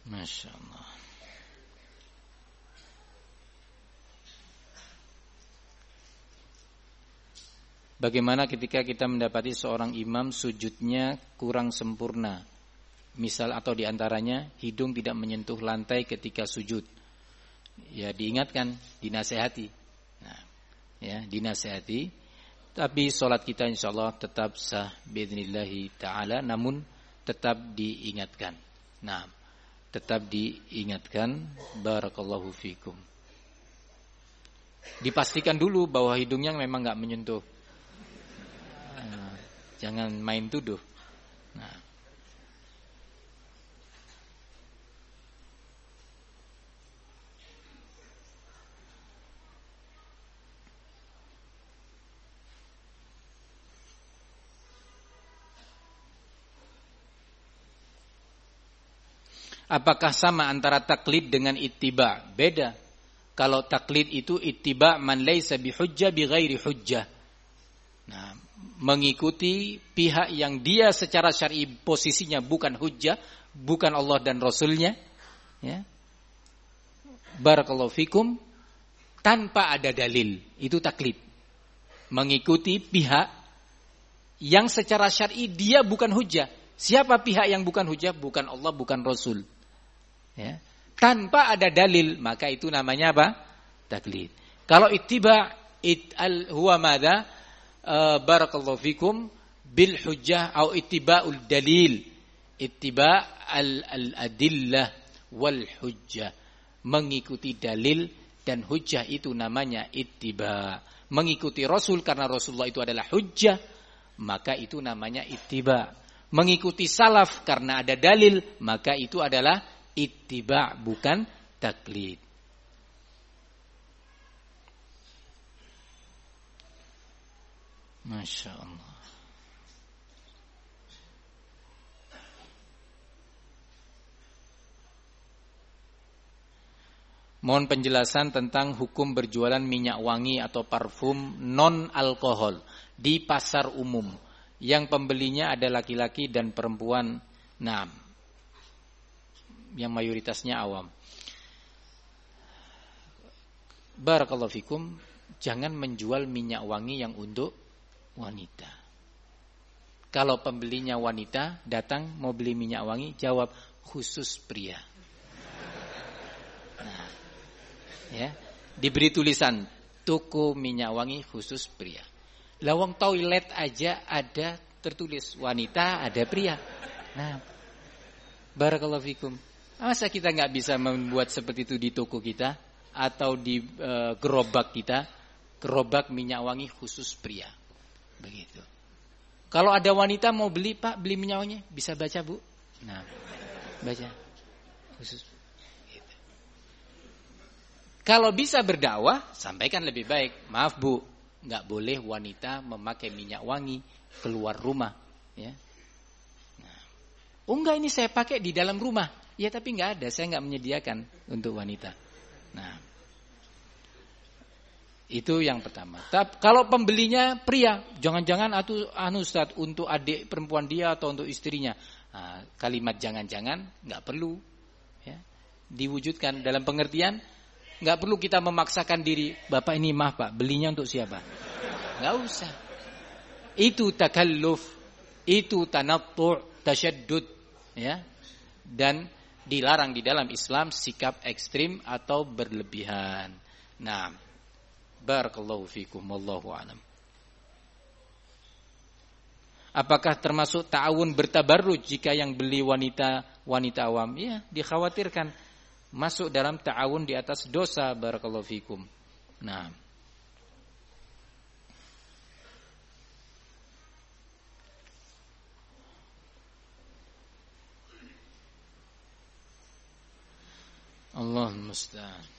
Masya Allah. Bagaimana ketika kita mendapati seorang imam sujudnya kurang sempurna? Misal atau di antaranya hidung tidak menyentuh lantai ketika sujud. Ya diingatkan, dinasehati. Nah, ya, Dinasehati. Tapi sholat kita insya Allah tetap sah Bidnillahi ta'ala. Namun tetap diingatkan. Nah tetap diingatkan Barakallahu fikum Dipastikan dulu bahwa hidungnya memang nggak menyentuh Jangan main tuduh. Apakah sama antara taklid dengan ittiba? Beda. Kalau taklid itu ittiba man laysa bihujjah bi ghairi hujjah. Nah, mengikuti pihak yang dia secara syar'i posisinya bukan hujjah, bukan Allah dan Rasulnya, ya. Barakallahu fikum tanpa ada dalil, itu taklid. Mengikuti pihak yang secara syar'i dia bukan hujjah. Siapa pihak yang bukan hujjah? Bukan Allah, bukan Rasul. Ya. Tanpa ada dalil, maka itu namanya apa? Taklid. Kalau ittiba it al huwa madza? uh, barakallahu fikum bil hujjah atau ittiba'ul dalil ittiba' al, al adillah wal hujjah mengikuti dalil dan hujjah itu namanya ittiba mengikuti rasul karena rasulullah itu adalah hujjah maka itu namanya ittiba mengikuti salaf karena ada dalil maka itu adalah ittiba bukan taklid Masya Allah. Mohon penjelasan tentang hukum berjualan minyak wangi atau parfum non alkohol di pasar umum yang pembelinya ada laki-laki dan perempuan. Nah, yang mayoritasnya awam. Barakallahu fikum, jangan menjual minyak wangi yang untuk wanita. Kalau pembelinya wanita datang mau beli minyak wangi, jawab khusus pria. Nah, ya, diberi tulisan toko minyak wangi khusus pria. Lawang toilet aja ada tertulis wanita, ada pria. Nah, barakallahu fikum. Masa kita nggak bisa membuat seperti itu di toko kita atau di e, gerobak kita, gerobak minyak wangi khusus pria. Begitu. Kalau ada wanita mau beli, Pak, beli minyaknya, bisa baca, Bu? Nah, baca. Khusus. Gitu. Kalau bisa berdakwah, sampaikan lebih baik. Maaf, Bu, nggak boleh wanita memakai minyak wangi keluar rumah, ya. Nah. Oh enggak ini saya pakai di dalam rumah. Ya tapi nggak ada, saya nggak menyediakan untuk wanita. Nah, itu yang pertama. Tapi kalau pembelinya pria, jangan-jangan atau anu Ustaz untuk adik perempuan dia atau untuk istrinya. Nah, kalimat jangan-jangan nggak perlu ya. Diwujudkan dalam pengertian nggak perlu kita memaksakan diri. Bapak ini maaf Pak, belinya untuk siapa? nggak usah. Itu takalluf, itu tanattu', tasyaddud, ya. dan dilarang di dalam Islam sikap ekstrim atau berlebihan. Nah, barakallahu fikum wallahu alam. Apakah termasuk ta'awun bertabarruj jika yang beli wanita wanita awam? Ya, dikhawatirkan masuk dalam ta'awun di atas dosa barakallahu fikum. Nah, Allah musta'an.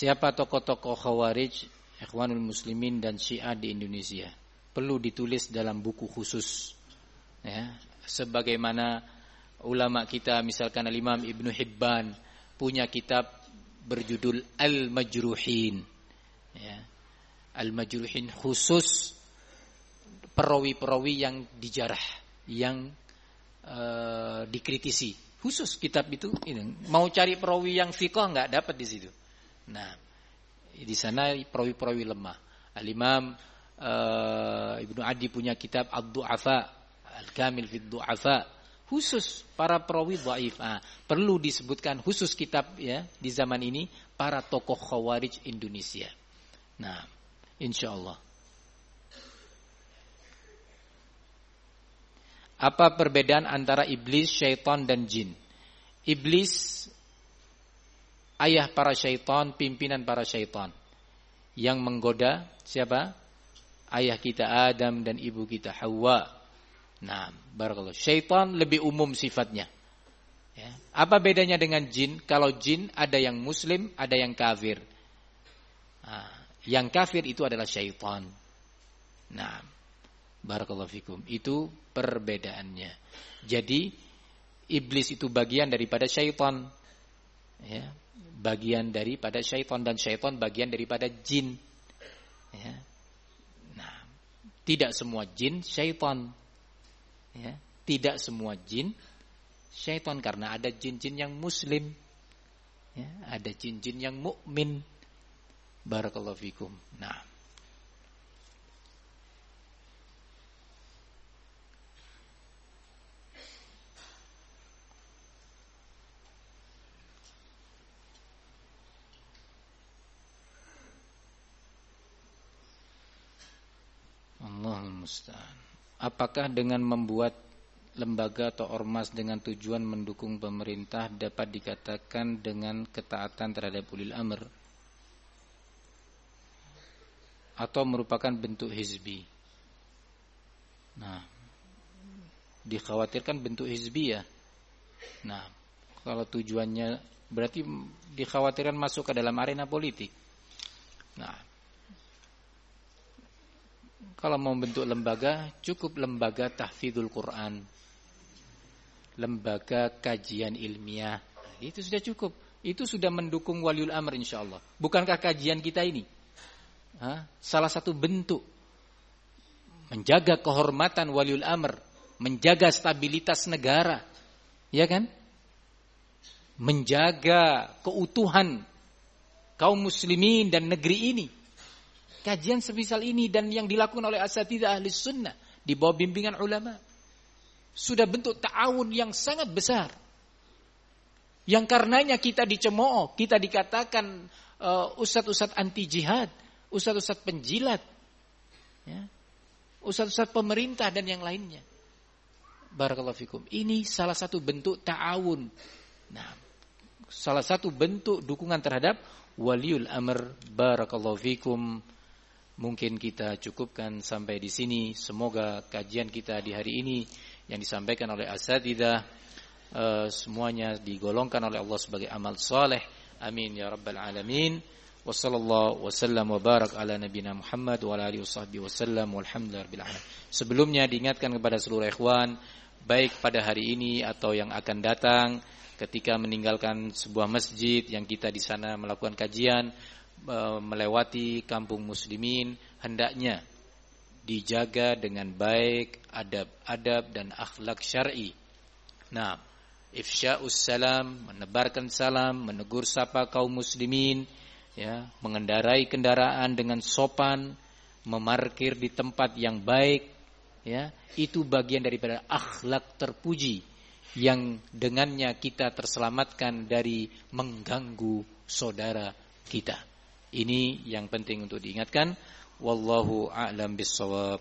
Siapa tokoh-tokoh Khawarij, Ikhwanul Muslimin dan Syiah di Indonesia? Perlu ditulis dalam buku khusus. Ya, sebagaimana ulama kita misalkan Al-Imam Ibnu Hibban punya kitab berjudul Al-Majruhin. Ya. Al-Majruhin khusus perawi-perawi yang dijarah, yang uh, dikritisi. Khusus kitab itu ini. Mau cari perawi yang fiqh nggak dapat di situ. Nah, di sana perawi-perawi lemah. Al-Imam uh, Ibnu Adi punya kitab Ad-Du'afa, Al-Kamil fi Du'afa, khusus para perawi dhaif. Ah, perlu disebutkan khusus kitab ya di zaman ini para tokoh khawarij Indonesia. Nah, insyaallah. Apa perbedaan antara iblis, syaitan dan jin? Iblis ayah para syaitan, pimpinan para syaitan. Yang menggoda siapa? Ayah kita Adam dan ibu kita Hawa. Nah, barakallahu. Syaitan lebih umum sifatnya. Ya. Apa bedanya dengan jin? Kalau jin ada yang muslim, ada yang kafir. Nah, yang kafir itu adalah syaitan. Nah, barakallahu fikum. Itu perbedaannya. Jadi iblis itu bagian daripada syaitan. Ya bagian daripada syaitan dan syaitan bagian daripada jin. Ya. Nah, tidak semua jin syaitan. Ya. Tidak semua jin syaitan karena ada jin-jin yang muslim. Ya. Ada jin-jin yang mukmin. Barakallahu fikum. Nah. Musta'an. Apakah dengan membuat lembaga atau ormas dengan tujuan mendukung pemerintah dapat dikatakan dengan ketaatan terhadap ulil amr atau merupakan bentuk hizbi? Nah, dikhawatirkan bentuk hizbi ya. Nah, kalau tujuannya berarti dikhawatirkan masuk ke dalam arena politik. Nah, kalau mau bentuk lembaga, cukup lembaga tahfidzul Quran. Lembaga kajian ilmiah. Itu sudah cukup. Itu sudah mendukung waliul amr insyaallah. Bukankah kajian kita ini? Ha? Salah satu bentuk menjaga kehormatan waliul amr, menjaga stabilitas negara. Ya kan? Menjaga keutuhan kaum muslimin dan negeri ini kajian semisal ini dan yang dilakukan oleh asatidah ahli sunnah di bawah bimbingan ulama sudah bentuk ta'awun yang sangat besar. Yang karenanya kita dicemooh kita dikatakan uh, ustadz-ustadz anti jihad ustadz-ustadz penjilat ya. ustadz-ustadz pemerintah dan yang lainnya. Barakallahu fikum. Ini salah satu bentuk ta'awun. Nah salah satu bentuk dukungan terhadap waliul amr. Barakallahu fikum Mungkin kita cukupkan sampai di sini. Semoga kajian kita di hari ini yang disampaikan oleh asatidah uh, semuanya digolongkan oleh Allah sebagai amal soleh. Amin ya rabbal alamin. Wa sallallahu wasallam wa barak ala nabina Muhammad wa ala alihi wasallam walhamdulillahirabbil alamin. Sebelumnya diingatkan kepada seluruh ikhwan baik pada hari ini atau yang akan datang ketika meninggalkan sebuah masjid yang kita di sana melakukan kajian e, melewati kampung muslimin hendaknya dijaga dengan baik adab-adab dan akhlak syar'i. Nah, ifsya'us salam, menebarkan salam, menegur sapa kaum muslimin, ya, mengendarai kendaraan dengan sopan, memarkir di tempat yang baik, ya, itu bagian daripada akhlak terpuji yang dengannya kita terselamatkan dari mengganggu saudara kita. Ini yang penting untuk diingatkan. Wallahu a'lam bissawab.